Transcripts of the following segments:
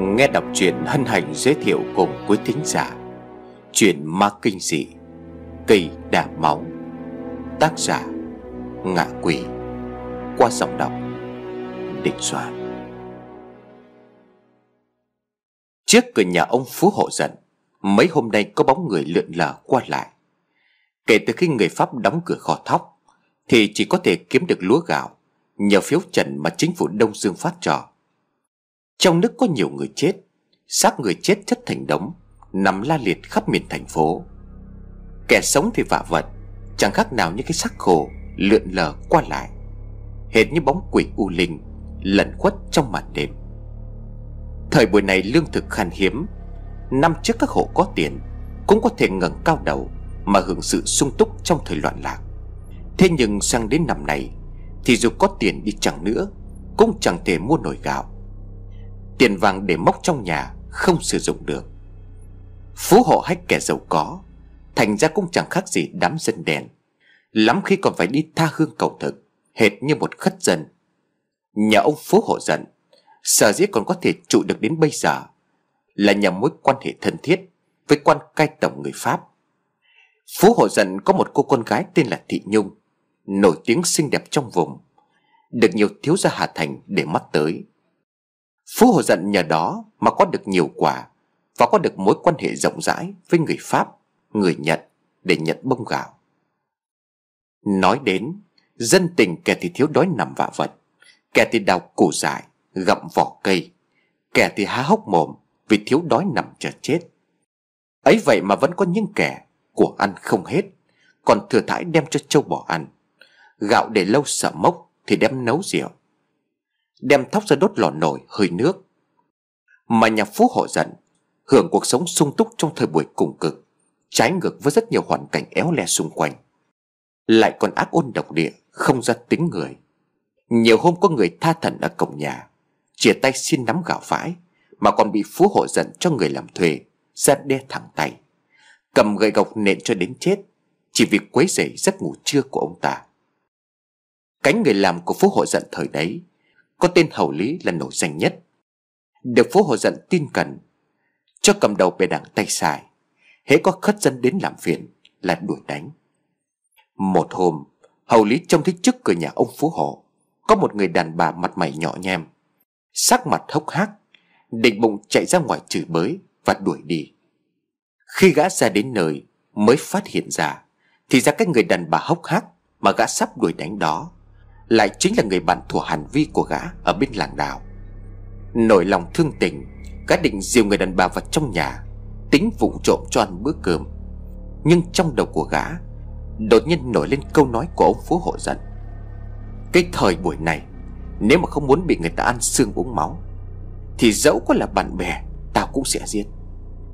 Nghe đọc truyện hân hạnh giới thiệu cùng quý thính giả. Chuyện ma kinh dị, Cây đà máu. Tác giả, Ngạ quỷ. Qua giọng đọc định Soạn. Trước cửa nhà ông Phú Hộ giận Mấy hôm nay có bóng người lượn lờ qua lại. Kể từ khi người Pháp đóng cửa kho thóc, Thì chỉ có thể kiếm được lúa gạo Nhờ phiếu trần mà chính phủ Đông Dương phát trò trong nước có nhiều người chết, xác người chết chất thành đống, nằm la liệt khắp miền thành phố. Kẻ sống thì vạ vật, chẳng khác nào những cái xác khổ lượn lờ qua lại, hệt như bóng quỷ u linh, lẩn khuất trong màn đêm. Thời buổi này lương thực khan hiếm, năm trước các hộ có tiền cũng có thể ngẩng cao đầu mà hưởng sự sung túc trong thời loạn lạc. Thế nhưng sang đến năm này thì dù có tiền đi chẳng nữa cũng chẳng thể mua nổi gạo Tiền vàng để móc trong nhà, Không sử dụng được. Phú hộ hách kẻ giàu có, Thành ra cũng chẳng khác gì đám dân đèn Lắm khi còn phải đi tha hương cầu thực, Hệt như một khất dân. Nhà ông Phú hộ giận, Sở dĩ còn có thể trụ được đến bây giờ, Là nhờ mối quan hệ thân thiết Với quan cai tổng người Pháp. Phú hộ giận có một cô con gái tên là Thị Nhung, Nổi tiếng xinh đẹp trong vùng, Được nhiều thiếu gia Hà Thành để mắt tới. Phú Hồ giận nhờ đó mà có được nhiều quả Và có được mối quan hệ rộng rãi với người Pháp, người Nhật để nhận bông gạo. Nói đến Dân tình kẻ thì thiếu đói nằm vạ vật Kẻ thì đào củ dại Gặm vỏ cây Kẻ thì há hốc mồm Vì thiếu đói nằm chờ chết. Ấy vậy mà vẫn có những kẻ Của ăn không hết Còn thừa thãi đem cho châu bò ăn. Gạo để lâu sợ mốc Thì đem nấu rượu. Đem thóc ra đốt lò nổi hơi nước. Mà nhà phú họ giận Hưởng cuộc sống sung túc trong thời buổi cùng cực, Trái ngược với rất nhiều hoàn cảnh éo le xung quanh. Lại còn ác ôn độc địa, Không ra tính người. Nhiều hôm có người tha thần ở cổng nhà, Chia tay xin nắm gạo vãi, Mà còn bị phú hộ giận cho người làm thuê, Ra đe thẳng tay. Cầm gậy gộc nện cho đến chết, Chỉ vì quấy rầy giấc ngủ trưa của ông ta. Cánh người làm của phú hộ giận thời đấy có tên hầu lý là nổi danh nhất. Được phố hồ giận tin cần Cho cầm đầu bè đảng tay sai Hễ có khất dân đến làm phiền Là đuổi đánh. Một hôm, Hầu lý trông thấy trước cửa nhà ông Phú Hộ, Có một người đàn bà mặt mày nhỏ nhem, Sắc mặt hốc hác, Định bụng chạy ra ngoài chửi bới Và đuổi đi. Khi gã ra đến nơi Mới phát hiện ra, Thì ra cái người đàn bà hốc hác Mà gã sắp đuổi đánh đó lại chính là người bạn thuộc hành vi của gã Ở bên làng đào Nổi lòng thương tình, Gã định diều người đàn bà vào trong nhà, Tính vụ trộm cho ăn bữa cơm. Nhưng trong đầu của gã, Đột nhiên nổi lên câu nói của ông Phú Hộ giận Cái thời buổi này, Nếu mà không muốn bị người ta ăn xương uống máu, Thì dẫu có là bạn bè, Tao cũng sẽ giết.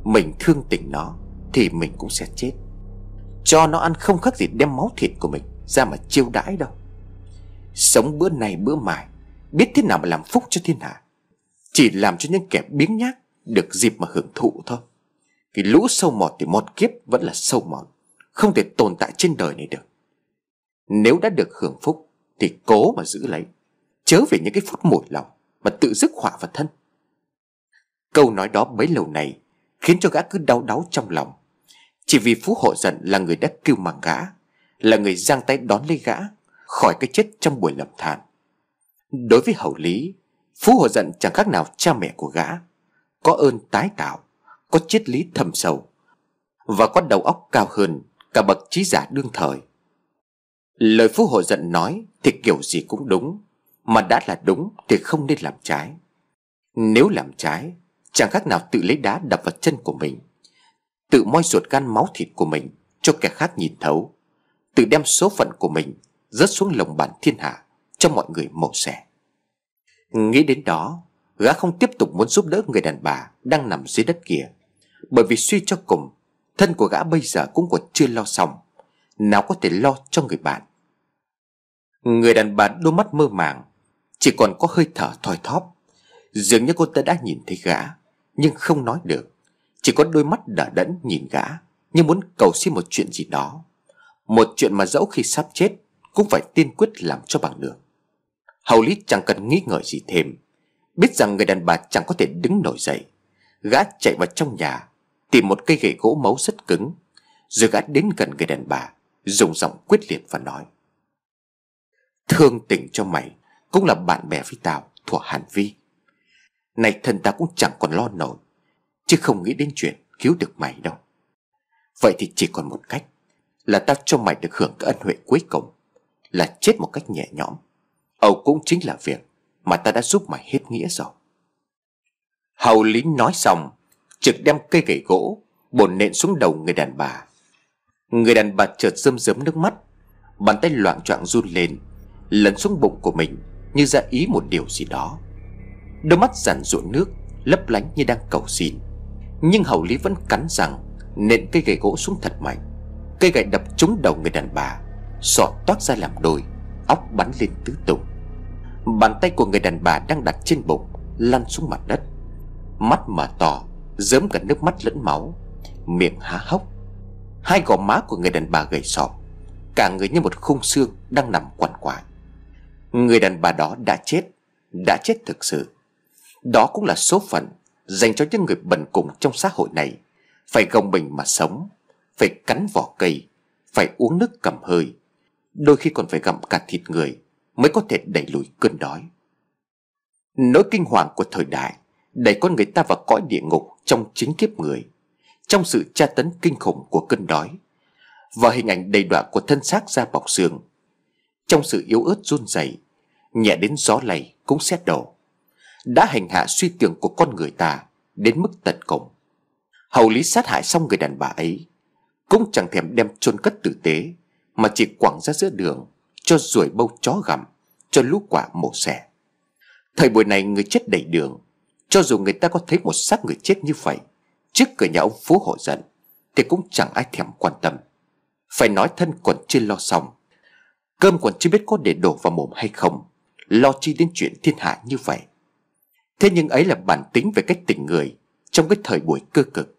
Mình thương tình nó, Thì mình cũng sẽ chết. Cho nó ăn không khác gì đem máu thịt của mình Ra mà chiêu đãi đâu. Sống bữa này bữa mai, Biết thế nào mà làm phúc cho thiên hạ. Chỉ làm cho những kẻ biếng nhác Được dịp mà hưởng thụ thôi. Cái lũ sâu mọt thì một kiếp Vẫn là sâu mọt, Không thể tồn tại trên đời này được. Nếu đã được hưởng phúc Thì cố mà giữ lấy, Chớ về những cái phút mùi lòng Mà tự dứt họa vào thân. Câu nói đó bấy lâu này Khiến cho gã cứ đau đáu trong lòng. Chỉ vì Phú Hộ Dận là người đã kêu mạng gã, Là người giang tay đón lấy gã khỏi cái chết trong buổi lầm than. đối với hậu lý, phú hồ giận chẳng khác nào cha mẹ của gã. Có ơn tái tạo, có triết lý thầm sâu, và có đầu óc cao hơn cả bậc trí giả đương thời. Lời phú hồ giận nói thì kiểu gì cũng đúng, mà đã là đúng thì không nên làm trái. Nếu làm trái, chẳng khác nào tự lấy đá đập vào chân của mình, tự moi ruột gan máu thịt của mình cho kẻ khác nhìn thấu, tự đem số phận của mình rớt xuống lồng bàn thiên hạ, cho mọi người mổ xẻ. Nghĩ đến đó, gã không tiếp tục muốn giúp đỡ người đàn bà đang nằm dưới đất kia. Bởi vì suy cho cùng, thân của gã bây giờ cũng còn chưa lo xong. Nào có thể lo cho người bạn. Người đàn bà đôi mắt mơ màng, chỉ còn có hơi thở thoi thóp. Dường như cô ta đã nhìn thấy gã, nhưng không nói được. Chỉ có đôi mắt đờ đẫn nhìn gã, như muốn cầu xin một chuyện gì đó. Một chuyện mà dẫu khi sắp chết cũng phải tiên quyết làm cho bằng được. Hầu Lý chẳng cần nghĩ ngợi gì thêm. Biết rằng người đàn bà chẳng có thể đứng nổi dậy. Gã chạy vào trong nhà, Tìm một cây gậy gỗ máu rất cứng, Rồi gã đến gần người đàn bà, Dùng giọng quyết liệt và nói, Thương tình cho mày Cũng là bạn bè với tao, Thuộc Hàn Vi. Này thân ta cũng chẳng còn lo nổi, Chứ không nghĩ đến chuyện cứu được mày đâu. Vậy thì chỉ còn một cách, Là tao cho mày được hưởng cái ân huệ cuối cùng. Là chết một cách nhẹ nhõm. Âu cũng chính là việc Mà ta đã giúp mày hết nghĩa rồi. Hầu lý nói xong, Trực đem cây gậy gỗ Bồn nện xuống đầu người đàn bà. Người đàn bà chợt rơm rớm nước mắt, Bàn tay loạn choạng run lên, Lấn xuống bụng của mình Như ra ý một điều gì đó. Đôi mắt giản ruộng nước, Lấp lánh như đang cầu xin. Nhưng hầu lý vẫn cắn rằng Nện cây gậy gỗ xuống thật mạnh. Cây gậy đập trúng đầu người đàn bà. Sọ toát ra làm đôi, Óc bắn lên tứ tung. Bàn tay của người đàn bà đang đặt trên bụng, Lăn xuống mặt đất. Mắt mở to, Dớm cả nước mắt lẫn máu, Miệng há hốc. Hai gò má của người đàn bà gầy sọp Cả người như một khung xương đang nằm quằn quại. Người đàn bà đó đã chết Đã chết thực sự. Đó cũng là số phận Dành cho những người bần cùng trong xã hội này. Phải gồng mình mà sống, Phải cắn vỏ cây, Phải uống nước cầm hơi Đôi khi còn phải gặm cả thịt người Mới có thể đẩy lùi cơn đói. Nỗi kinh hoàng của thời đại Đẩy con người ta vào cõi địa ngục Trong chính kiếp người, Trong sự tra tấn kinh khủng của cơn đói Và hình ảnh đầy đọa của thân xác da bọc xương. Trong sự yếu ớt run rẩy, Nhẹ đến gió lầy cũng xét đổ, Đã hành hạ suy tưởng của con người ta Đến mức tận cùng. Hầu lý sát hại xong người đàn bà ấy Cũng chẳng thèm đem chôn cất tử tế. Mà chỉ quẳng ra giữa đường, Cho ruồi bâu chó gặm, Cho lũ quả mổ xẻ. Thời buổi này người chết đầy đường, Cho dù người ta có thấy một xác người chết như vậy, Trước cửa nhà ông Phú hộ giận Thì cũng chẳng ai thèm quan tâm. Phải nói thân còn chưa lo xong, Cơm còn chưa biết có để đổ vào mồm hay không, Lo chi đến chuyện thiên hạ như vậy. Thế nhưng ấy là bản tính về cách tình người Trong cái thời buổi cơ cực.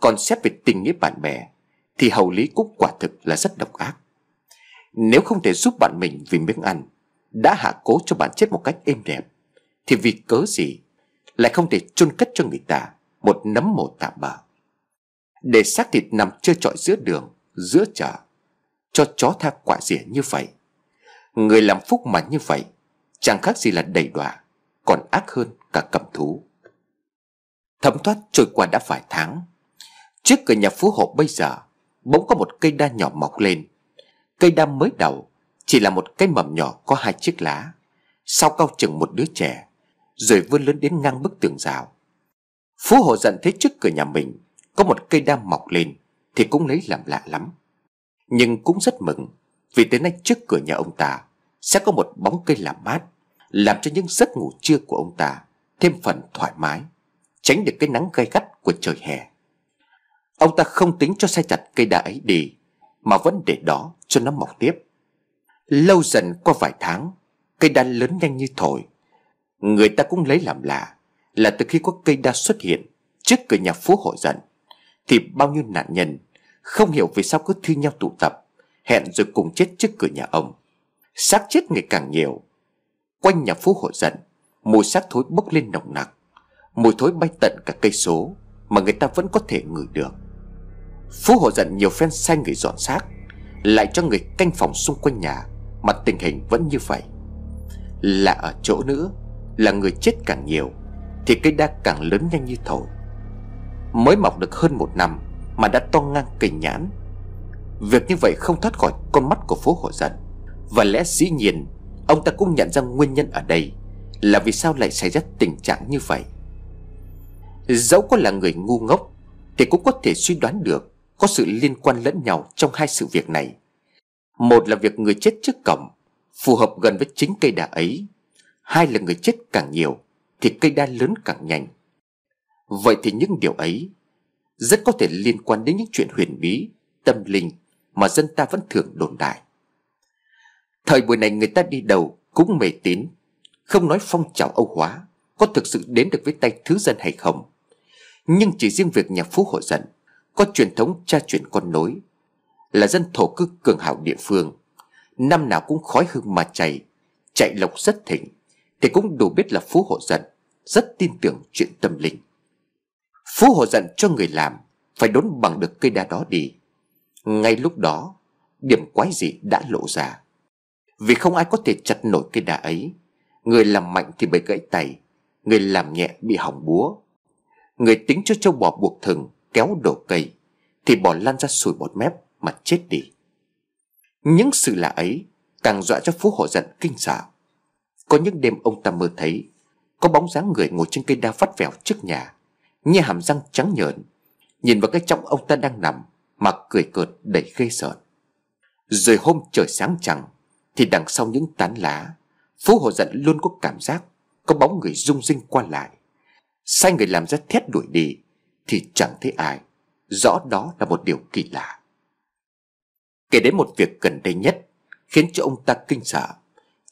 Còn xét về tình nghĩa bạn bè Thì hầu lý cũng quả thực là rất độc ác. Nếu không thể giúp bạn mình vì miếng ăn Đã hạ cố cho bạn chết một cách êm đẹp, Thì vì cớ gì Lại không thể chôn cất cho người ta Một nấm mồ tạm bờ Để xác thịt nằm chơi trọi giữa đường, Giữa chợ, Cho chó tha quả rỉa như vậy, Người làm phúc mà như vậy, Chẳng khác gì là đầy đọa, Còn ác hơn cả cầm thú. Thấm thoát trôi qua đã vài tháng, Trước cửa nhà phú hộ bây giờ, Bỗng có một cây đa nhỏ mọc lên Cây đam mới đầu, Chỉ là một cây mầm nhỏ có hai chiếc lá. Sau cao chừng một đứa trẻ, Rồi vươn lớn đến ngang bức tường rào. Phú hộ giận thấy trước cửa nhà mình, Có một cây đam mọc lên, Thì cũng lấy làm lạ lắm. Nhưng cũng rất mừng, Vì tới nay trước cửa nhà ông ta, Sẽ có một bóng cây làm mát, làm cho những giấc ngủ trưa của ông ta thêm phần thoải mái, tránh được cái nắng gay gắt của trời hè. Ông ta không tính cho sai chặt cây đa ấy đi mà vẫn để đó cho nó mọc tiếp. Lâu dần qua vài tháng, cây đa lớn nhanh như thổi. Người ta cũng lấy làm lạ là từ khi có cây đa xuất hiện trước cửa nhà phố hội dần thì bao nhiêu nạn nhân không hiểu vì sao cứ thi nhau tụ tập, hẹn rồi cùng chết trước cửa nhà ông. Xác chết ngày càng nhiều. Quanh nhà phố hội dần Mùi xác thối bốc lên nồng nặc. Mùi thối bay tận cả cây số Mà người ta vẫn có thể ngửi được. Phú hộ giận nhiều phen sai người dọn xác, Lại cho người canh phòng xung quanh nhà, Mà tình hình vẫn như vậy. Là ở chỗ nữa Là người chết càng nhiều, Thì cây đa càng lớn nhanh như thổi Mới mọc được hơn một năm Mà đã to ngang cây nhãn. Việc như vậy không thoát khỏi con mắt của phố hộ giận. Và lẽ dĩ nhiên, Ông ta cũng nhận ra nguyên nhân ở đây Là vì sao lại xảy ra tình trạng như vậy. Dẫu có là người ngu ngốc, Thì cũng có thể suy đoán được có sự liên quan lẫn nhau trong hai sự việc này. Một là việc người chết trước cổng, Phù hợp gần với chính cây đa ấy. Hai là người chết càng nhiều, Thì cây đa lớn càng nhanh. Vậy thì những điều ấy Rất có thể liên quan đến những chuyện huyền bí, Tâm linh Mà dân ta vẫn thường đồn đại. Thời buổi này người ta đi đầu cũng mê tín, Không nói phong trào Âu hóa Có thực sự đến được với tay thứ dân hay không. Nhưng chỉ riêng việc nhà phú hộ dân có truyền thống cha truyền con nối, Là dân thổ cư cường hào địa phương. Năm nào cũng khói hương mà chảy, Chạy lộc rất thịnh, Thì cũng đủ biết là phú hộ dận Rất tin tưởng chuyện tâm linh. Phú hộ giận cho người làm, Phải đốn bằng được cây đa đó đi. Ngay lúc đó, Điểm quái dị đã lộ ra. Vì không ai có thể chặt nổi cây đa ấy, Người làm mạnh thì bị gãy tay, Người làm nhẹ bị hỏng búa. Người tính cho châu bò buộc thừng Kéo đổ cây, Thì bò lăn ra sùi bọt mép mà chết đi. Những sự lạ ấy Càng dọa cho Phú Hộ giận kinh sợ. Có những đêm ông ta mơ thấy, Có bóng dáng người ngồi trên cây đa vắt vẻo trước nhà Nghe hàm răng trắng nhợn, Nhìn vào cái trong ông ta đang nằm Mà cười cợt đầy ghê sợ. Rồi hôm trời sáng chẳng Thì đằng sau những tán lá Phú Hộ giận luôn có cảm giác Có bóng người rung rinh qua lại. Sai người làm ra thét đuổi đi thì chẳng thấy ai. Rõ đó là một điều kỳ lạ. Kể đến một việc gần đây nhất, Khiến cho ông ta kinh sợ,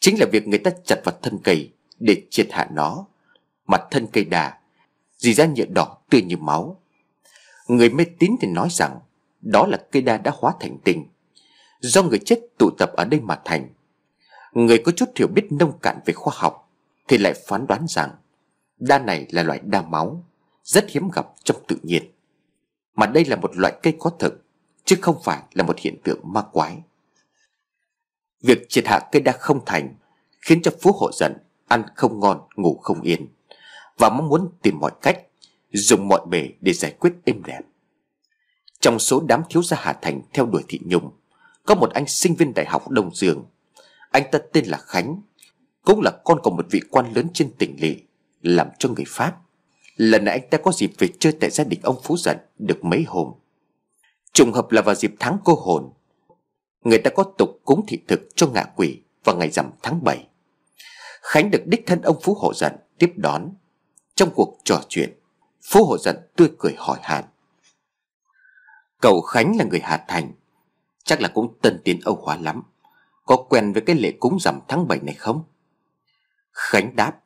Chính là việc người ta chặt vào thân cây Để triệt hạ nó. Mặt thân cây đà, Dì ra nhựa đỏ tươi như máu. Người mê tín thì nói rằng, Đó là cây đa đã hóa thành tinh Do người chết tụ tập ở đây mà thành. Người có chút hiểu biết nông cạn về khoa học Thì lại phán đoán rằng, Đa này là loại đa máu. Rất hiếm gặp trong tự nhiên. Mà đây là một loại cây có thực Chứ không phải là một hiện tượng ma quái. Việc triệt hạ cây đa không thành Khiến cho Phú Hộ giận Ăn không ngon, ngủ không yên Và mong muốn tìm mọi cách Dùng mọi bề để giải quyết êm đẹp. Trong số đám thiếu gia Hà Thành Theo đuổi thị nhung Có một anh sinh viên đại học Đông Dương. Anh ta tên là Khánh Cũng là con của một vị quan lớn trên tỉnh lỵ Làm cho người Pháp. Lần này anh ta có dịp về chơi tại gia đình ông Phú Giận Được mấy hôm. Trùng hợp là vào dịp tháng cô hồn. Người ta có tục cúng thị thực cho ngạ quỷ Vào ngày rằm tháng 7 Khánh được đích thân ông Phú Hộ Giận tiếp đón. Trong cuộc trò chuyện, Phú Hộ Giận tươi cười hỏi hàn Cậu Khánh là người Hà Thành. Chắc là cũng tân tiến Âu Hóa lắm. Có quen với cái lễ cúng rằm tháng 7 này không? Khánh đáp.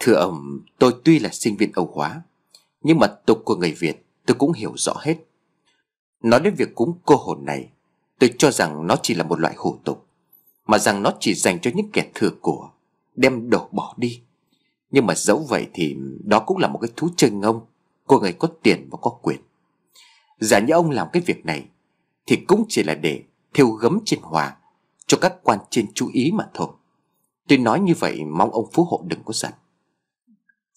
Thưa ông, tôi tuy là sinh viên Âu Hóa Nhưng mà tục của người Việt tôi cũng hiểu rõ hết. Nói đến việc cúng cô hồn này Tôi cho rằng nó chỉ là một loại hủ tục Mà rằng nó chỉ dành cho những kẻ thừa của Đem đổ bỏ đi. Nhưng mà dẫu vậy thì Đó cũng là một cái thú chơi ngông Của người có tiền và có quyền. Giả như ông làm cái việc này Thì cũng chỉ là để Theo gấm trên hòa Cho các quan trên chú ý mà thôi. Tôi nói như vậy mong ông Phú Hộ đừng có giận.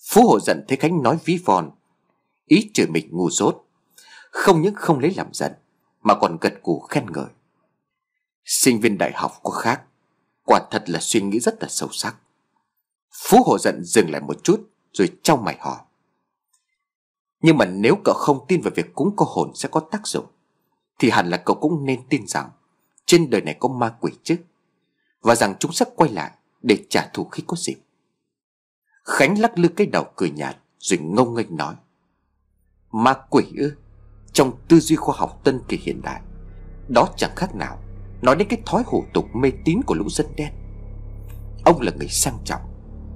Phú Hộ giận thấy Khánh nói ví von. Ý chửi mình ngu dốt. Không những không lấy làm giận, mà còn gật gù khen ngợi. Sinh viên đại học có khác. Quả thật là suy nghĩ rất là sâu sắc. Phú Hộ giận dừng lại một chút, Rồi trao mày hỏi. Nhưng mà nếu cậu không tin vào việc cúng có hồn sẽ có tác dụng, Thì hẳn là cậu cũng nên tin rằng Trên đời này có ma quỷ chứ. Và rằng chúng sẽ quay lại Để trả thù khi có dịp. Khánh lắc lư cái đầu cười nhạt, Rồi ngông nghênh nói. Ma quỷ ư, trong tư duy khoa học tân kỳ hiện đại, Đó chẳng khác nào Nói đến cái thói hủ tục mê tín của lũ dân đen. Ông là người sang trọng,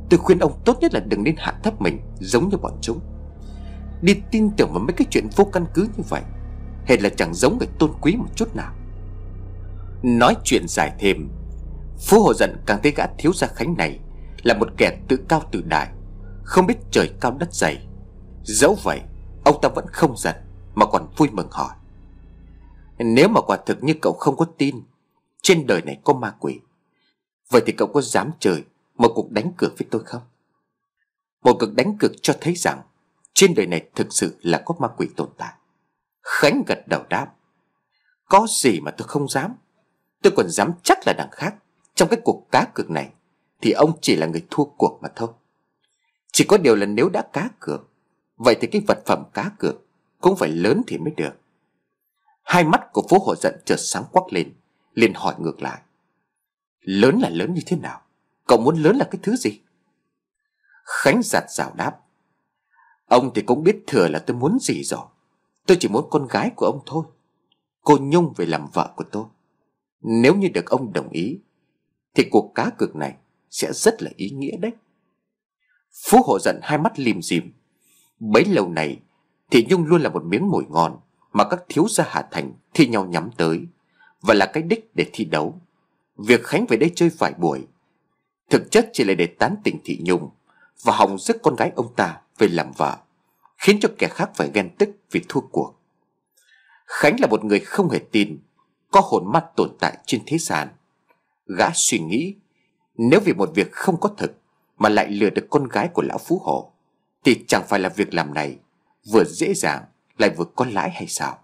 Tôi khuyên ông tốt nhất là đừng nên hạ thấp mình Giống như bọn chúng. Đi tin tưởng vào mấy cái chuyện vô căn cứ như vậy Hệt là chẳng giống người tôn quý một chút nào. Nói chuyện dài thêm Phú Hồ giận càng thấy gã thiếu gia Khánh này là một kẻ tự cao tự đại, Không biết trời cao đất dày. Dẫu vậy, Ông ta vẫn không giận mà còn vui mừng hỏi, Nếu mà quả thực như cậu không có tin, Trên đời này có ma quỷ, Vậy thì cậu có dám chơi Một cuộc đánh cược với tôi không? Một cuộc đánh cược cho thấy rằng Trên đời này thực sự là có ma quỷ tồn tại. Khánh gật đầu đáp, Có gì mà tôi không dám. Tôi còn dám chắc là đằng khác. Trong cái cuộc cá cược này thì ông chỉ là người thua cuộc mà thôi. Chỉ có điều là nếu đã cá cược, Vậy thì cái vật phẩm cá cược cũng phải lớn thì mới được. Hai mắt của phố hộ giận chợt sáng quắc lên, liền hỏi ngược lại. Lớn là lớn như thế nào? Cậu muốn lớn là cái thứ gì? Khánh giặt rào đáp. Ông thì cũng biết thừa là tôi muốn gì rồi. Tôi chỉ muốn con gái của ông thôi. Cô Nhung về làm vợ của tôi. Nếu như được ông đồng ý, Thì cuộc cá cược này sẽ rất là ý nghĩa đấy. Phú hộ giận hai mắt lim dim Bấy lâu này, thì Nhung luôn là một miếng mồi ngon Mà các thiếu gia Hà Thành thi nhau nhắm tới Và là cái đích để thi đấu. Việc Khánh về đây chơi vài buổi, Thực chất chỉ là để tán tỉnh Thị Nhung Và hòng rước con gái ông ta về làm vợ, Khiến cho kẻ khác phải ghen tức vì thua cuộc. Khánh là một người không hề tin Có hồn mắt tồn tại trên thế gian. Gã suy nghĩ nếu vì một việc không có thực Mà lại lừa được con gái của lão Phú Hộ Thì chẳng phải là việc làm này Vừa dễ dàng Lại vừa có lãi hay sao?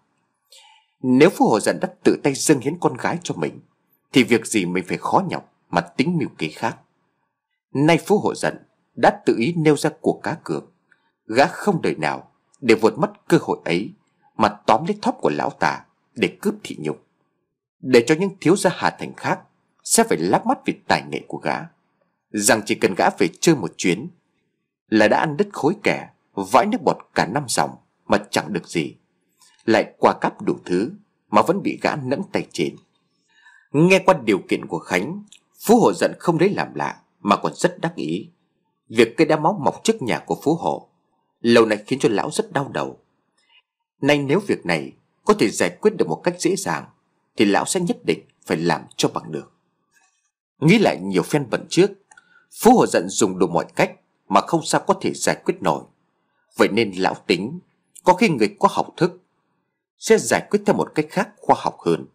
Nếu Phú Hộ giận đã tự tay dâng hiến con gái cho mình, Thì việc gì mình phải khó nhọc Mà tính mưu kế khác? Nay Phú Hộ giận Đã tự ý nêu ra cuộc cá cược, Gã không đời nào Để vượt mất cơ hội ấy Mà tóm lấy thóp của lão tà Để cướp thị nhục. Để cho những thiếu gia Hà Thành khác sẽ phải lắc mắt vì tài nghệ của gã. Rằng chỉ cần gã về chơi một chuyến Là đã ăn đứt khối kẻ Vãi nước bọt cả năm dòng Mà chẳng được gì. Lại qua cắp đủ thứ Mà vẫn bị gã nẫng tay trên Nghe qua điều kiện của Khánh, Phú Hộ giận không lấy làm lạ Mà còn rất đắc ý. Việc cây đá máu mọc trước nhà của Phú Hộ Lâu nay khiến cho lão rất đau đầu. Nay nếu việc này Có thể giải quyết được một cách dễ dàng Thì lão sẽ nhất định phải làm cho bằng được. Nghĩ lại nhiều phen bận trước, Phú Hồ giận dùng đủ mọi cách Mà không sao có thể giải quyết nổi. Vậy nên lão tính, Có khi người có học thức Sẽ giải quyết theo một cách khác khoa học hơn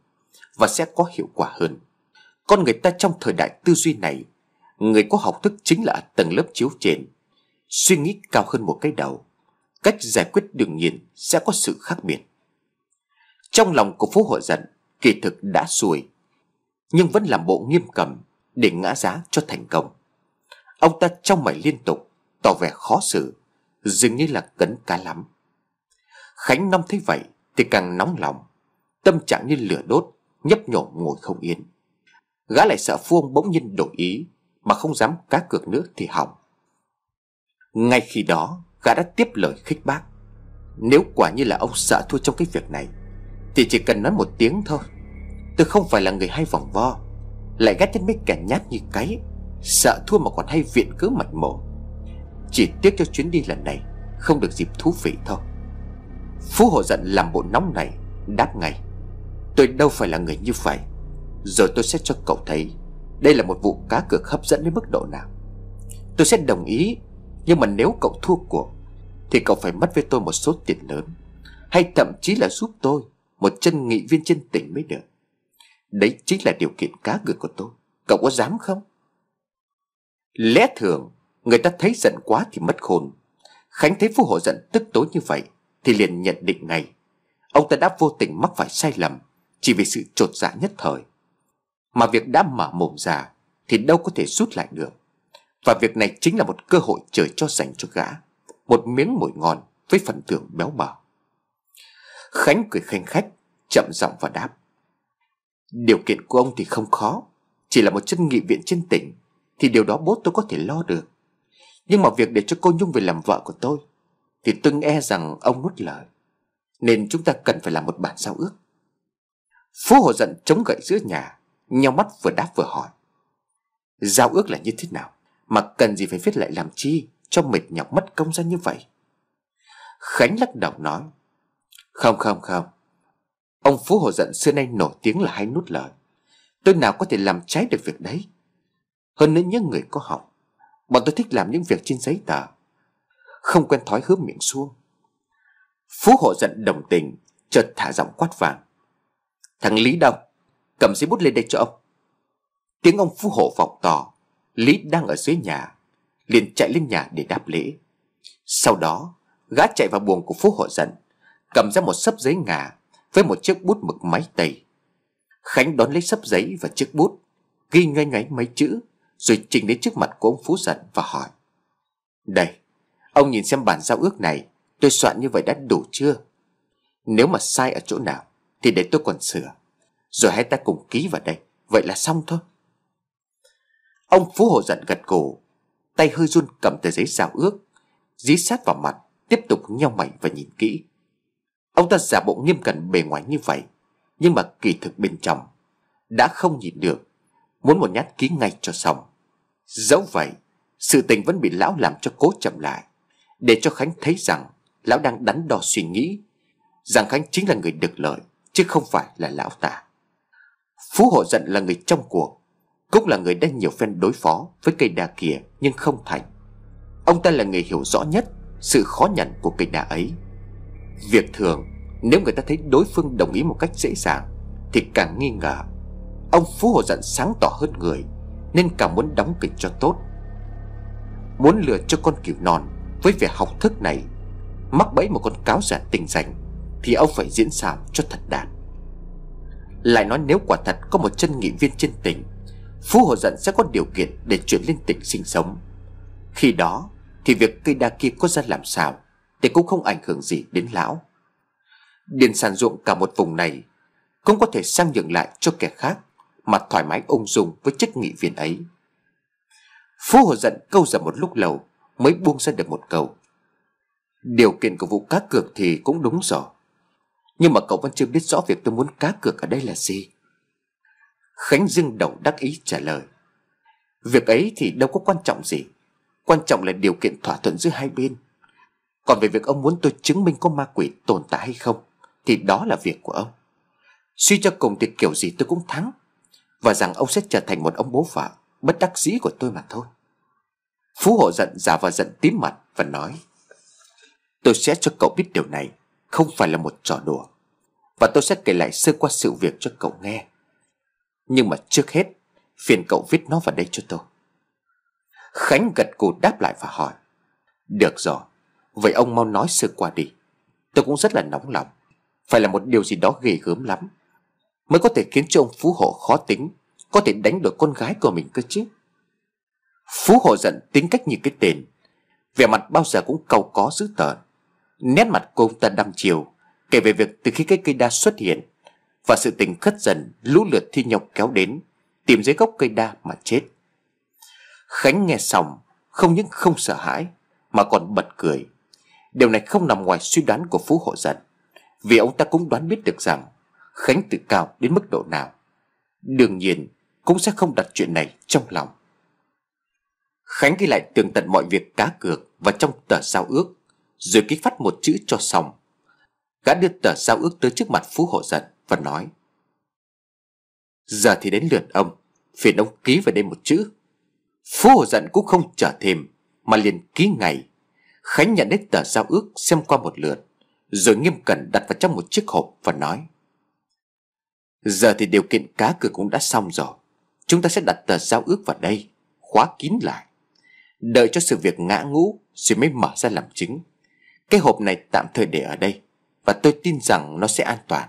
Và sẽ có hiệu quả hơn. Con người ta trong thời đại tư duy này, Người có học thức chính là tầng lớp chiếu trên. Suy nghĩ cao hơn một cái đầu, Cách giải quyết đương nhiên sẽ có sự khác biệt. Trong lòng của Phú Hội giận, Kỳ thực đã xuôi, Nhưng vẫn làm bộ nghiêm cầm để ngã giá cho thành công. Ông ta trong mày liên tục, Tỏ vẻ khó xử, Dường như là cấn cá lắm. Khánh Năm thấy vậy Thì càng nóng lòng, Tâm trạng như lửa đốt, Nhấp nhổm ngồi không yên. Gã lại sợ Phu ông bỗng nhiên đổi ý, Mà không dám cá cược nữa thì hỏng. Ngay khi đó, gã đã tiếp lời khích bác. Nếu quả như là ông sợ thua trong cái việc này, Thì chỉ cần nói một tiếng thôi. Tôi không phải là người hay vòng vo. Lại ghét đến mấy kẻ nhát như cái, Sợ thua mà còn hay viện cớ mạch mổ. Chỉ tiếc cho chuyến đi lần này, Không được dịp thú vị thôi. Phú Hộ giận làm bộ nóng này, Đáp ngay. Tôi đâu phải là người như vậy, Rồi tôi sẽ cho cậu thấy Đây là một vụ cá cược hấp dẫn đến mức độ nào. Tôi sẽ đồng ý, nhưng mà nếu cậu thua cuộc, Thì cậu phải mất với tôi một số tiền lớn, Hay thậm chí là giúp tôi Một chân nghị viên trên tỉnh mới được. Đấy chính là điều kiện cá cược của tôi. Cậu có dám không? Lẽ thường, Người ta thấy giận quá thì mất khôn. Khánh thấy Phú Hộ giận tức tối như vậy Thì liền nhận định ngay. Ông ta đã vô tình mắc phải sai lầm Chỉ vì sự trột dạ nhất thời. Mà việc đã mở mồm ra Thì đâu có thể rút lại được. Và việc này chính là một cơ hội trời cho dành cho gã. Một miếng mồi ngon với phần thưởng béo bở. Khánh cười khanh khách, Chậm giọng và đáp. Điều kiện của ông thì không khó. Chỉ là một chân nghị viện trên tỉnh, Thì điều đó bố tôi có thể lo được. Nhưng mà việc để cho cô Nhung về làm vợ của tôi, Thì tôi e rằng ông nuốt lời. Nên chúng ta cần phải làm một bản giao ước. Phú Hồ giận chống gậy giữa nhà, Nhau mắt vừa đáp vừa hỏi. Giao ước là như thế nào? Mà cần gì phải viết lại làm chi Cho mệt nhọc mất công ra như vậy? Khánh lắc đầu nói. Không không không. Ông Phú Hồ giận xưa nay nổi tiếng là hay nút lời. Tôi nào có thể làm trái được việc đấy? Hơn nữa những người có học, Bọn tôi thích làm những việc trên giấy tờ, Không quen thói hứa miệng xuông Phú Hộ giận đồng tình, Chợt thả giọng quát vàng. Thằng Lý đâu? Cầm giấy bút lên đây cho ông. Tiếng ông Phú Hộ vọng to. Lý đang ở dưới nhà, liền chạy lên nhà để đáp lễ. Sau đó, Gã chạy vào buồng của Phú Hộ Dận Cầm ra một sấp giấy ngà với một chiếc bút mực máy tẩy. Khánh đón lấy sấp giấy và chiếc bút, Ghi ngay ngay mấy chữ, Rồi trình đến trước mặt của ông Phú Dận và hỏi. Đây, Ông nhìn xem bản giao ước này, Tôi soạn như vậy đã đủ chưa? Nếu mà sai ở chỗ nào, Thì để tôi còn sửa. Rồi hai ta cùng ký vào đây, Vậy là xong thôi. Ông Phú hồ giận gật gù, Tay hơi run cầm tờ giấy giao ước, Dí sát vào mặt, Tiếp tục nhau mày và nhìn kỹ. Ông ta giả bộ nghiêm cẩn bề ngoài như vậy, Nhưng mà kỳ thực bên trong Đã không nhìn được, Muốn một nhát ký ngay cho xong. Dẫu vậy, Sự tình vẫn bị lão làm cho cố chậm lại, Để cho Khánh thấy rằng Lão đang đắn đo suy nghĩ Rằng Khánh chính là người được lợi, Chứ không phải là lão ta. Phú Hộ giận là người trong cuộc, cũng là người đã nhiều phen đối phó với cây đa kia nhưng không thành. Ông ta là người hiểu rõ nhất Sự khó nhận của cây đa ấy. Việc thường, Nếu người ta thấy đối phương đồng ý một cách dễ dàng, Thì càng nghi ngờ. Ông Phú hồ giận sáng tỏ hơn người, Nên càng muốn đóng kịch cho tốt. Muốn lừa cho con cừu non Với việc học thức này, Mắc bẫy một con cáo giả tình dành Thì ông phải diễn xảo cho thật đạt Lại nói nếu quả thật có một chân nghị viên trên tỉnh, Phú hồ giận sẽ có điều kiện để chuyển lên tỉnh sinh sống. Khi đó, Thì việc cây đa kia có ra làm sao? Thì cũng không ảnh hưởng gì đến lão. Điền sản ruộng cả một vùng này Cũng có thể sang nhượng lại cho kẻ khác Mà thoải mái ung dung với chức nghị viên ấy. Phú hồ giận câu ra một lúc lâu Mới buông ra được một câu. Điều kiện của vụ cá cược thì cũng đúng rồi, Nhưng mà cậu vẫn chưa biết rõ việc tôi muốn cá cược ở đây là gì. Khánh dương đầu đắc ý trả lời, Việc ấy thì đâu có quan trọng gì, Quan trọng là điều kiện thỏa thuận giữa hai bên. Còn về việc ông muốn tôi chứng minh có ma quỷ tồn tại hay không, Thì đó là việc của ông. Suy cho cùng thì kiểu gì tôi cũng thắng, Và rằng ông sẽ trở thành một ông bố vợ Bất đắc dĩ của tôi mà thôi. Phú hộ giận giả và giận tím mặt và nói, Tôi sẽ cho cậu biết điều này, Không phải là một trò đùa, Và tôi sẽ kể lại sơ qua sự việc cho cậu nghe. Nhưng mà trước hết, Phiền cậu viết nó vào đây cho tôi. Khánh gật cù đáp lại và hỏi, Được rồi Vậy ông mau nói sự qua đi. Tôi cũng rất là nóng lòng. Phải là một điều gì đó ghê gớm lắm. Mới có thể khiến cho ông Phú Hộ khó tính, Có thể đánh đổi con gái của mình cơ chứ. Phú Hộ giận tính cách như cái tên. Vẻ mặt bao giờ cũng cầu có dữ tợn. Nét mặt cô ta đăm chiều, Kể về việc từ khi cái cây đa xuất hiện Và sự tình khất dần, Lũ lượt thi nhọc kéo đến, Tìm dưới gốc cây đa mà chết. Khánh nghe xong, Không những không sợ hãi, Mà còn bật cười. Điều này không nằm ngoài suy đoán của Phú Hộ Dần Vì ông ta cũng đoán biết được rằng Khánh tự cao đến mức độ nào. Đương nhiên, Cũng sẽ không đặt chuyện này trong lòng. Khánh ghi lại tường tận mọi việc cá cược Và trong tờ giao ước, Rồi ký phát một chữ cho xong. Gã đưa tờ giao ước tới trước mặt Phú Hộ Dần Và nói, Giờ thì đến lượt ông, Phiền ông ký vào đây một chữ. Phú Hộ Dần cũng không chờ thêm, Mà liền ký ngày Khánh nhận đến tờ giao ước xem qua một lượt, Rồi nghiêm cẩn đặt vào trong một chiếc hộp Và nói, Giờ thì điều kiện cá cược cũng đã xong rồi. Chúng ta sẽ đặt tờ giao ước vào đây, Khóa kín lại. Đợi cho sự việc ngã ngũ Rồi mới mở ra làm chứng. Cái hộp này tạm thời để ở đây Và tôi tin rằng nó sẽ an toàn.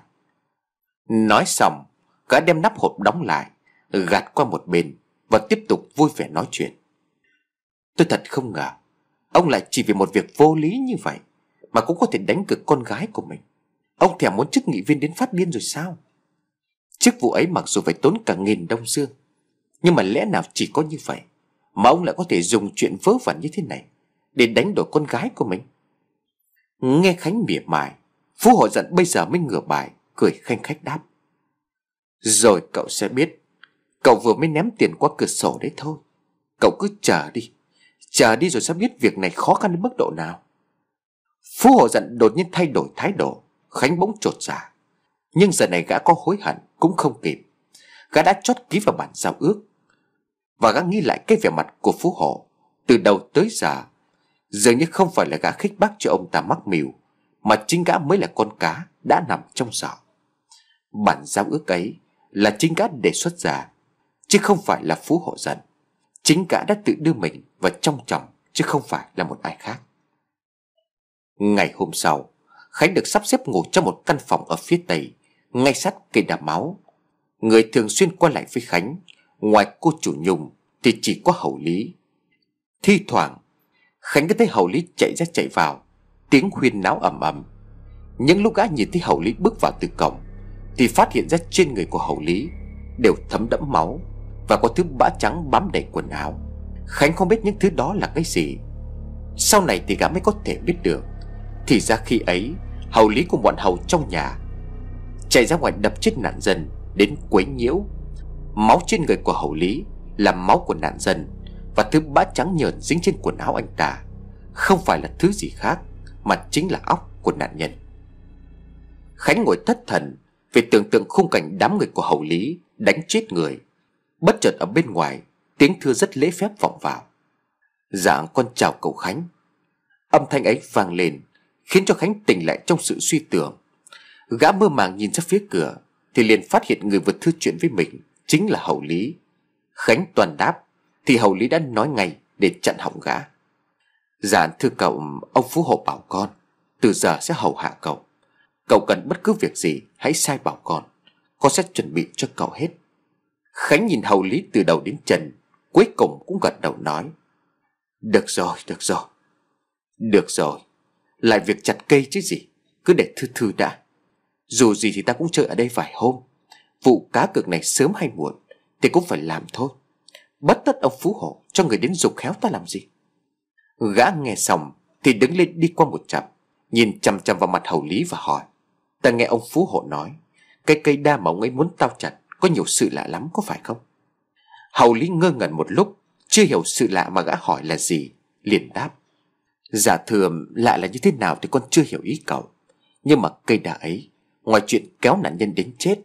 Nói xong, Gã đem nắp hộp đóng lại, Gạt qua một bên Và tiếp tục vui vẻ nói chuyện. Tôi thật không ngờ Ông lại chỉ vì một việc vô lý như vậy Mà cũng có thể đánh cực con gái của mình. Ông thèm muốn chức nghị viên đến phát điên rồi sao? Chức vụ ấy mặc dù phải tốn cả nghìn đông dương Nhưng mà lẽ nào chỉ có như vậy Mà ông lại có thể dùng chuyện vớ vẩn như thế này Để đánh đổi con gái của mình? Nghe Khánh mỉa mài, Phú hộ giận bây giờ mới ngửa bài Cười khanh khách đáp. Rồi cậu sẽ biết Cậu vừa mới ném tiền qua cửa sổ đấy thôi Cậu cứ chờ đi. Chờ đi rồi sẽ biết việc này khó khăn đến mức độ nào. Phú hộ giận đột nhiên thay đổi thái độ, Khánh bỗng trột giả. Nhưng giờ này gã có hối hận cũng không kịp. Gã đã chót ký vào bản giao ước. Và gã nghĩ lại cái vẻ mặt của Phú Hộ Từ đầu tới giờ. Dường như không phải là gã khích bác cho ông ta mắc mìu Mà chính gã mới là con cá Đã nằm trong giỏ. Bản giao ước ấy Là chính gã đề xuất ra, Chứ không phải là Phú Hộ giận. Chính gã đã tự đưa mình vào trong chồng, Chứ không phải là một ai khác. Ngày hôm sau, Khánh được sắp xếp ngủ trong một căn phòng ở phía tây, ngay sát cây đà máu Người thường xuyên qua lại với Khánh, Ngoài cô chủ Nhung Thì chỉ có Hậu Lý. Thi thoảng, Khánh có thấy Hậu Lý chạy ra chạy vào, Tiếng khuyên náo ầm ầm. Những lúc gã nhìn thấy Hậu Lý bước vào từ cổng, Thì phát hiện ra trên người của Hậu Lý Đều thấm đẫm máu. Và có thứ bã trắng bám đầy quần áo. Khánh không biết những thứ đó là cái gì. Sau này thì gã mới có thể biết được. Thì ra khi ấy, hầu Lý cùng bọn hầu trong nhà, Chạy ra ngoài đập chết nạn dân Đến quấy nhiễu. Máu trên người của hầu lý Là máu của nạn dân Và thứ bã trắng nhờn dính trên quần áo anh ta. Không phải là thứ gì khác, Mà chính là óc của nạn nhân. Khánh ngồi thất thần Vì tưởng tượng khung cảnh đám người của hầu lý Đánh chết người. Bất chợt ở bên ngoài, Tiếng thưa rất lễ phép vọng vào. Dạ con chào cậu Khánh. Âm thanh ấy vang lên, Khiến cho Khánh tỉnh lại trong sự suy tưởng. Gã mơ màng nhìn ra phía cửa, Thì liền phát hiện người vừa thư chuyện với mình Chính là Hậu Lý. Khánh toàn đáp, Thì Hậu Lý đã nói ngay để chặn hỏng gã. Dạ thưa cậu, Ông Phú Hộ bảo con, Từ giờ sẽ hầu hạ cậu. Cậu cần bất cứ việc gì, Hãy sai bảo con. Con sẽ chuẩn bị cho cậu hết. Khánh nhìn hầu Lý từ đầu đến chân Cuối cùng cũng gật đầu nói Được rồi, được rồi. Được rồi. Lại việc chặt cây chứ gì Cứ để thư thư đã. Dù gì thì ta cũng chơi ở đây vài hôm. Vụ cá cược này sớm hay muộn Thì cũng phải làm thôi. Bất tất ông Phú Hộ cho người đến dục khéo ta làm gì? Gã nghe xong Thì đứng lên đi qua một chặp Nhìn chăm chăm vào mặt hầu lý và hỏi. Ta nghe ông Phú Hộ nói Cái cây đa mà ông ấy muốn tao chặt có nhiều sự lạ lắm, có phải không? Hầu lý ngơ ngẩn một lúc, Chưa hiểu sự lạ mà gã hỏi là gì, Liền đáp. Giả thưa, lạ là như thế nào thì con chưa hiểu ý cậu. Nhưng mà cây đà ấy, Ngoài chuyện kéo nạn nhân đến chết,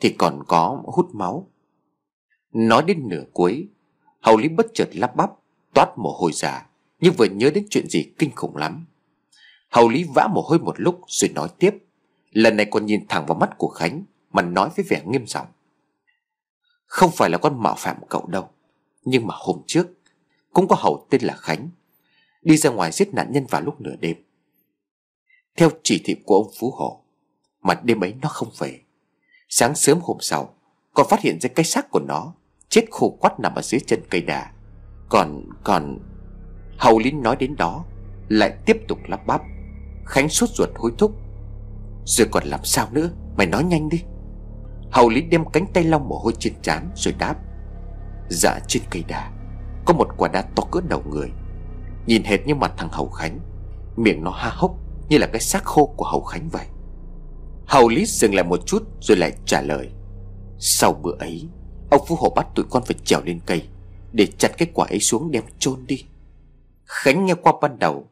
Thì còn có hút máu. Nói đến nửa cuối, Hầu lý bất chợt lắp bắp, Toát mồ hôi ra, Nhưng vừa nhớ đến chuyện gì kinh khủng lắm. Hầu lý vã mồ hôi một lúc rồi nói tiếp, Lần này còn nhìn thẳng vào mắt của Khánh, Mà nói với vẻ nghiêm giọng. Không phải là con mạo phạm cậu đâu. Nhưng mà hôm trước Cũng có hầu tên là Khánh Đi ra ngoài giết nạn nhân vào lúc nửa đêm. Theo chỉ thị của ông Phú Hộ Mà đêm ấy nó không về Sáng sớm hôm sau Còn phát hiện ra cái xác của nó Chết khô quắt nằm ở dưới chân cây đà. Còn, còn Hầu Linh nói đến đó Lại tiếp tục lắp bắp. Khánh sốt ruột hối thúc. Rồi còn làm sao nữa? Mày nói nhanh đi. Hầu Lý đem cánh tay lau mồ hôi trên trán rồi đáp. Dạ trên cây đà Có một quả đá to cỡ đầu người. Nhìn hệt như mặt thằng Hầu Khánh, Miệng nó ha hốc Như là cái xác khô của Hầu Khánh vậy. Hầu Lý dừng lại một chút Rồi lại trả lời. Sau bữa ấy, Ông Phú Hộ bắt tụi con phải trèo lên cây Để chặt cái quả ấy xuống đem chôn đi. Khánh nghe qua ban đầu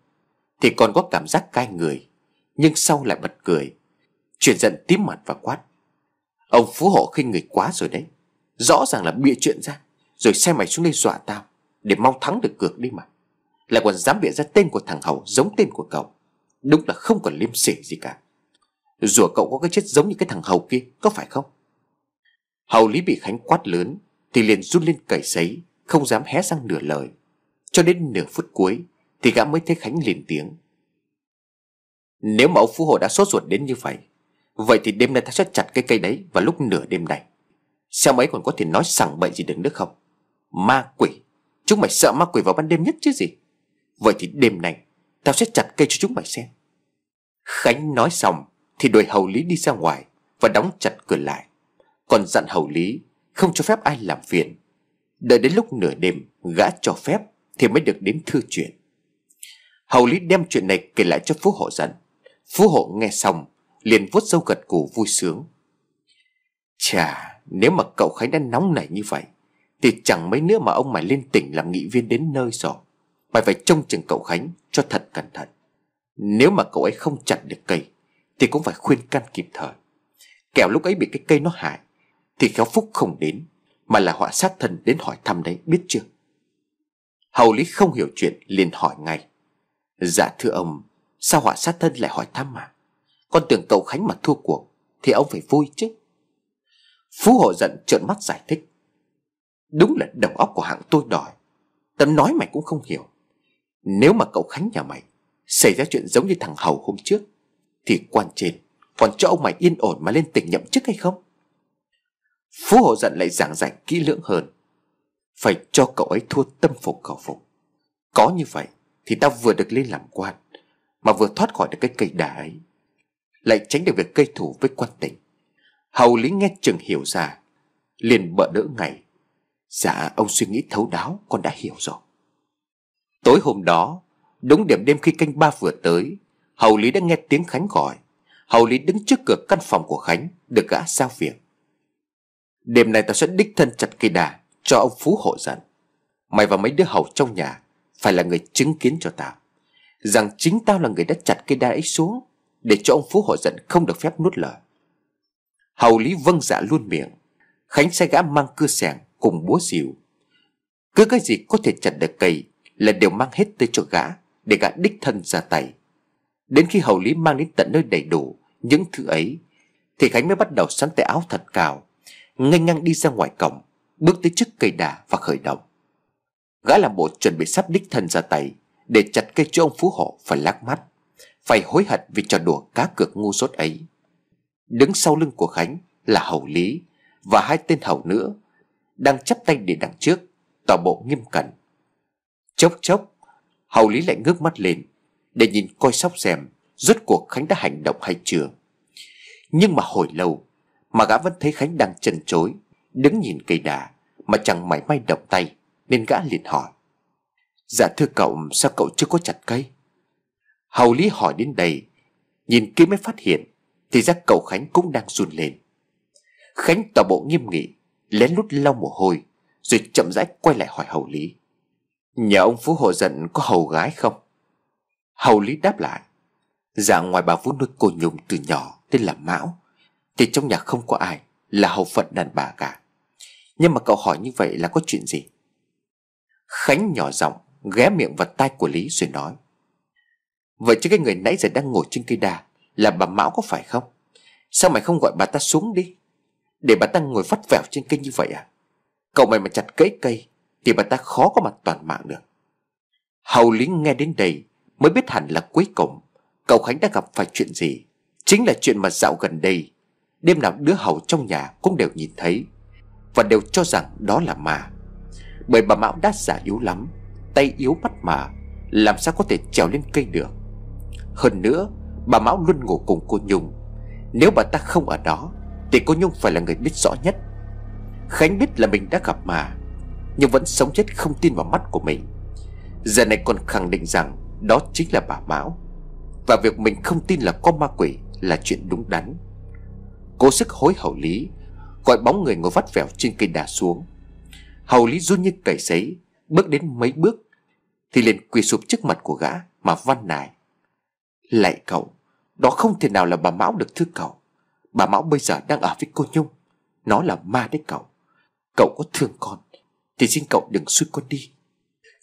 Thì còn có cảm giác cay người, Nhưng sau lại bật cười, chuyển giận tím mặt và quát. Ông Phú Hộ khinh người quá rồi đấy. Rõ ràng là bịa chuyện ra, Rồi xe mày xuống đây dọa tao, Để mong thắng được cược đi mà. Lại còn dám bịa ra tên của thằng Hậu giống tên của cậu. Đúng là không còn liêm sỉ gì cả. Rủa cậu có cái chết giống như cái thằng Hậu kia, Có phải không? Hầu Lý bị Khánh quát lớn, Thì liền run lên cầy sấy, Không dám hé răng nửa lời. Cho đến nửa phút cuối, Thì gã mới thấy Khánh liền tiếng. Nếu mà ông Phú Hộ đã sốt ruột đến như vậy Vậy thì đêm nay ta sẽ chặt cái cây đấy Vào lúc nửa đêm này Xem ấy còn có thể nói sằng bậy gì được nữa không? Ma quỷ. Chúng mày sợ ma quỷ vào ban đêm nhất chứ gì? Vậy thì đêm này Tao sẽ chặt cây cho chúng mày xem. Khánh nói xong, Thì đuổi hầu lý đi ra ngoài Và đóng chặt cửa lại. Còn dặn hầu lý Không cho phép ai làm phiền. Đợi đến lúc nửa đêm, gã cho phép Thì mới được đến thư chuyện. Hầu lý đem chuyện này kể lại cho Phú Hộ dặn. Phú Hộ nghe xong Liền vuốt sâu gật cù vui sướng. Chà, Nếu mà cậu Khánh đã nóng nảy như vậy, Thì chẳng mấy nữa mà ông mày lên tỉnh làm nghị viên đến nơi rồi. Mày phải trông chừng cậu Khánh cho thật cẩn thận. Nếu mà cậu ấy không chặt được cây, Thì cũng phải khuyên can kịp thời. Kẻo lúc ấy bị cái cây nó hại, thì khéo phúc không đến, Mà là họa sát thân đến hỏi thăm đấy, biết chưa? Hầu lý không hiểu chuyện liền hỏi ngay. Dạ thưa ông, Sao họa sát thân lại hỏi thăm mà con tưởng cậu Khánh mà thua cuộc, Thì ông phải vui chứ. Phú hộ giận trợn mắt giải thích. Đúng là đầu óc của hạng tôi đòi. Tâm nói mày cũng không hiểu. Nếu mà cậu Khánh nhà mày Xảy ra chuyện giống như thằng Hầu hôm trước, Thì quan trên Còn cho ông mày yên ổn mà lên tỉnh nhậm chức hay không? Phú hộ giận lại giảng giải kỹ lưỡng hơn. Phải cho cậu ấy thua tâm phục khẩu phục. Có như vậy Thì tao vừa được lên làm quan, Mà vừa thoát khỏi được cái cây đà ấy. Lại tránh được việc gây thủ với quan tỉnh Hầu lý nghe chừng hiểu ra, Liền bỡ đỡ ngay. Dạ ông suy nghĩ thấu đáo, Con đã hiểu rồi. Tối hôm đó, Đúng điểm đêm khi canh ba vừa tới, Hầu lý đã nghe tiếng Khánh gọi. Hầu lý đứng trước cửa căn phòng của Khánh, Được gã sao việc. Đêm nay tao sẽ đích thân chặt cây đà Cho ông Phú hộ giận. Mày và mấy đứa hầu trong nhà Phải là người chứng kiến cho tao. Rằng chính tao là người đã chặt cây đa ấy xuống để cho ông Phú họ giận không được phép nuốt lời. Hầu Lý vâng dạ luôn miệng, Khánh sai gã mang cưa sẻng cùng búa xìu Cứ cái gì có thể chặt được cây Là đều mang hết tới cho gã, Để gã đích thân ra tay. Đến khi hầu lý mang đến tận nơi đầy đủ Những thứ ấy, Thì Khánh mới bắt đầu sắn tay áo thật cao Nganh ngang đi ra ngoài cổng, Bước tới trước cây đà và khởi động. Gã làm bộ chuẩn bị sắp đích thân ra tay, Để chặt cây cho ông phú hộ phải lắc mắt. Phải hối hận vì trò đùa cá cược ngu dốt ấy. Đứng sau lưng của Khánh là hầu lý Và hai tên hầu nữa Đang chắp tay để đằng trước, Tỏ bộ nghiêm cẩn. Chốc chốc, Hầu lý lại ngước mắt lên Để nhìn coi sóc xem Rốt cuộc Khánh đã hành động hay chưa. Nhưng mà hồi lâu Mà gã vẫn thấy Khánh đang chần chối, Đứng nhìn cây đà Mà chẳng mảy may động tay Nên gã liền hỏi. Dạ thưa cậu, sao cậu chưa có chặt cây? Hầu Lý hỏi đến đây, Nhìn kia mới phát hiện Thì ra cậu Khánh cũng đang run lên. Khánh tỏ bộ nghiêm nghị, Lén lút lau mồ hôi, Rồi chậm rãi quay lại hỏi Hầu Lý. Nhà ông Phú Hộ giận có hầu gái không? Hầu Lý đáp lại Dạ ngoài bà Vũ nuôi cô Nhung từ nhỏ Tên là Mão, Thì trong nhà không có ai Là hầu phận đàn bà cả. Nhưng mà cậu hỏi như vậy là có chuyện gì? Khánh nhỏ giọng ghé miệng vào tai của Lý rồi nói Vậy chứ cái người nãy giờ đang ngồi trên cây đà Là bà Mão có phải không? Sao mày không gọi bà ta xuống đi? Để bà ta ngồi vắt vẻo trên cây như vậy à? Cậu mày mà chặt cấy cây Thì bà ta khó có mặt toàn mạng được. Hầu Lý nghe đến đây Mới biết hẳn là cuối cùng Cậu Khánh đã gặp phải chuyện gì. Chính là chuyện mà dạo gần đây, Đêm nào đứa hầu trong nhà cũng đều nhìn thấy Và đều cho rằng đó là mà Bởi bà Mão đã giả yếu lắm, Tay yếu mắt mà, Làm sao có thể trèo lên cây được? Hơn nữa, Bà Mão luôn ngủ cùng cô Nhung. Nếu bà ta không ở đó, Thì cô Nhung phải là người biết rõ nhất. Khánh biết là mình đã gặp mà, Nhưng vẫn sống chết không tin vào mắt của mình. Giờ này còn khẳng định rằng Đó chính là bà Mão, Và việc mình không tin là có ma quỷ Là chuyện đúng đắn. Cố sức hối hậu lý, Gọi bóng người ngồi vắt vẻo trên cây đà xuống. Hầu lý run như cầy sấy, Bước đến mấy bước Thì liền quỳ sụp trước mặt của gã Mà văn nài lại cậu, Đó không thể nào là bà Mão được thưa cậu. Bà Mão bây giờ đang ở với cô Nhung. Nó là ma đấy cậu. Cậu có thương con, Thì xin cậu đừng suy con đi.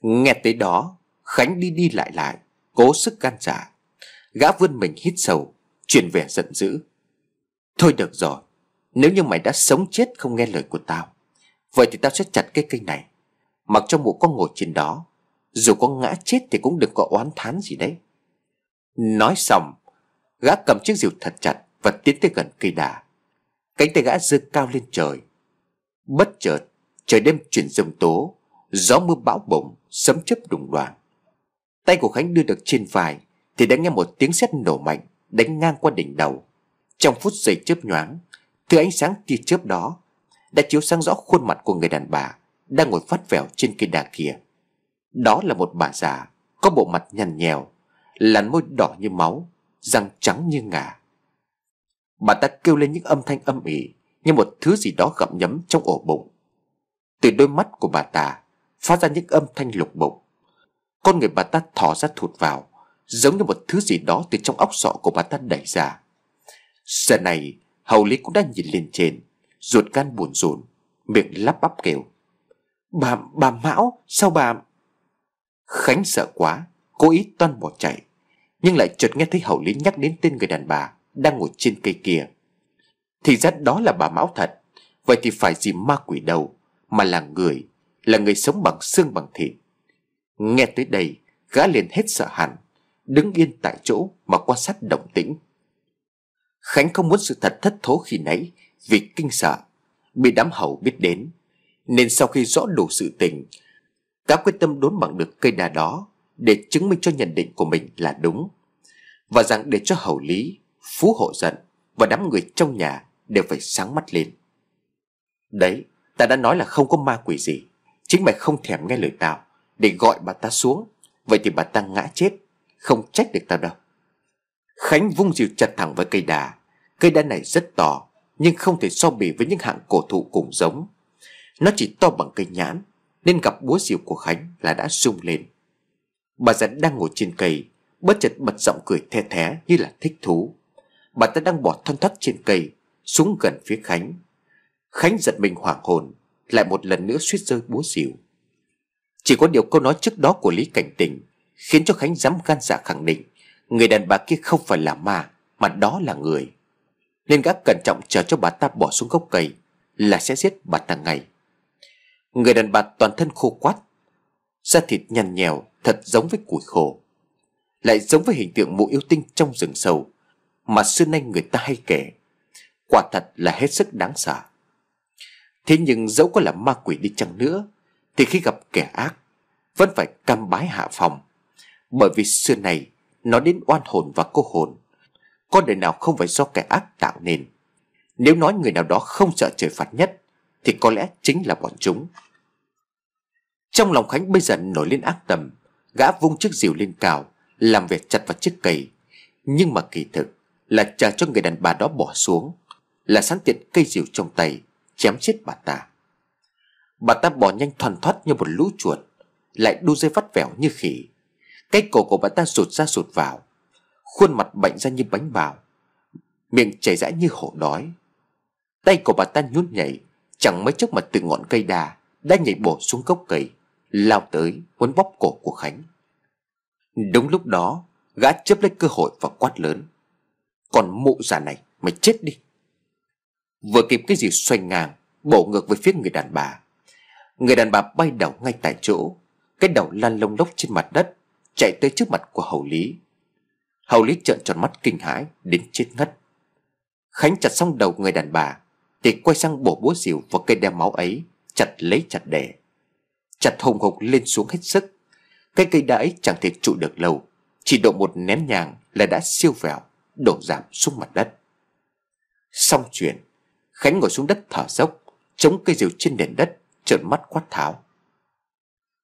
Nghe tới đó, Khánh đi đi lại lại, Cố sức gan giả Gã vươn mình hít sâu Chuyển vẻ giận dữ. Thôi được rồi, Nếu như mày đã sống chết không nghe lời của tao, Vậy thì tao sẽ chặt cái cây này. Mặc cho mụ con ngồi trên đó, Dù có ngã chết thì cũng đừng có oán thán gì đấy. Nói xong, Gã cầm chiếc rìu thật chặt Và tiến tới gần cây đà. Cánh tay gã giơ cao lên trời. Bất chợt, Trời đêm chuyển rồng tố, Gió mưa bão bổng, Sấm chớp đùng đoàn Tay của Khánh đưa được trên vai Thì đã nghe một tiếng sét nổ mạnh Đánh ngang qua đỉnh đầu. Trong phút giây chớp nhoáng, Thứ ánh sáng tia chớp đó Đã chiếu sáng rõ khuôn mặt của người đàn bà Đang ngồi phát vẻo trên cây đà kia. Đó là một bà già Có bộ mặt nhăn nhèo Làn môi đỏ như máu Răng trắng như ngà. Bà ta kêu lên những âm thanh âm ỉ Như một thứ gì đó gặm nhấm trong ổ bụng. Từ đôi mắt của bà ta Phát ra những âm thanh lục bụng Con người bà ta thò ra thụt vào Giống như một thứ gì đó từ trong óc sọ của bà ta đẩy ra. Giờ này Hầu Lý cũng đã nhìn lên trên Ruột gan buồn rùn Miệng lắp bắp kêu. Bà, bà Mão, sao bà Khánh sợ quá Cố ý toan bỏ chạy. Nhưng lại chợt nghe thấy hậu Lý nhắc đến tên người đàn bà Đang ngồi trên cây kia. Thì ra đó là bà Mão thật. Vậy thì phải gì ma quỷ đâu Mà là người Là người sống bằng xương bằng thịt. Nghe tới đây, Gã liền hết sợ hẳn, Đứng yên tại chỗ mà quan sát động tĩnh. Khánh không muốn sự thật thất thố khi nãy Vì kinh sợ, Bị đám hầu biết đến, Nên sau khi rõ đủ sự tình Gã quyết tâm đốn bằng được cây đà đó để chứng minh cho nhận định của mình là đúng. Và rằng để cho hầu lý, Phú hộ giận Và đám người trong nhà đều phải sáng mắt lên. Đấy, Ta đã nói là không có ma quỷ gì. Chính mày không thèm nghe lời tao. Để gọi bà ta xuống, Vậy thì bà ta ngã chết. Không trách được tao đâu. Khánh vung dìu chặt thẳng với cây đà. Cây đá này rất to, Nhưng không thể so bì với những hạng cổ thụ cùng giống. Nó chỉ to bằng cây nhãn, Nên gặp búa dìu của Khánh là đã rung lên. Bà già đang ngồi trên cây, Bất chợt bật giọng cười the thé như là thích thú. Bà ta đang bỏ thân thắt trên cây, Xuống gần phía Khánh. Khánh giật mình hoảng hồn, Lại một lần nữa suýt rơi búa dìu Chỉ có điều câu nói trước đó của Lý Cảnh Tình Khiến cho Khánh dám gan dạ khẳng định Người đàn bà kia không phải là ma, Mà đó là người. Nên gã cẩn trọng chờ cho bà ta bỏ xuống gốc cây Là sẽ giết bà ta ngay. Người đàn bà toàn thân khô quát Da thịt nhăn nhèo Thật giống với củi khô Lại giống với hình tượng mụ yêu tinh trong rừng sâu, Mà xưa nay người ta hay kể, Quả thật là hết sức đáng sợ. Thế nhưng dẫu có là ma quỷ đi chăng nữa, Thì khi gặp kẻ ác, Vẫn phải cam bái hạ phòng, Bởi vì xưa này Nó đến oan hồn và cô hồn. Có đời nào không phải do kẻ ác tạo nên? Nếu nói người nào đó không sợ trời phạt nhất, Thì có lẽ chính là bọn chúng. Trong lòng Khánh bây giờ nổi lên ác tầm Gã vung chiếc diều lên cao, Làm việc chặt vào chiếc cây. Nhưng mà kỳ thực Là chờ cho người đàn bà đó bỏ xuống, Là sẵn tiện cây diều trong tay, Chém chết bà ta. Bà ta bỏ nhanh thoăn thoát như một lũ chuột, Lại đu dây vắt vẻo như khỉ. Cái cổ của bà ta rụt ra rụt vào, Khuôn mặt bệnh ra như bánh bào, Miệng chảy rãi như hổ đói. Tay của bà ta nhún nhảy, Chẳng mấy chốc mà từ ngọn cây đà Đã nhảy bổ xuống gốc cây. Lao tới muốn bóp cổ của Khánh. Đúng lúc đó, Gã chớp lấy cơ hội và quát lớn. Còn mụ già này, Mày chết đi. Vừa kịp cái gì xoay ngang, Bổ ngược về phía người đàn bà. Người đàn bà bay đầu ngay tại chỗ, Cái đầu lăn lông lốc trên mặt đất, Chạy tới trước mặt của hầu lý. Hầu lý trợn tròn mắt kinh hãi, Đến chết ngất. Khánh chặt xong đầu người đàn bà, Thì quay sang bổ búa rìu vào cây đeo máu ấy, Chặt lấy chặt để Chặt hùng hục lên xuống hết sức. Cái cây đã ấy chẳng thể trụ được lâu, Chỉ độ một nén nhàng là đã siêu vẹo, Đổ giảm xuống mặt đất. Xong chuyện, Khánh ngồi xuống đất thở dốc, Chống cây rìu trên nền đất, Trợn mắt quát tháo.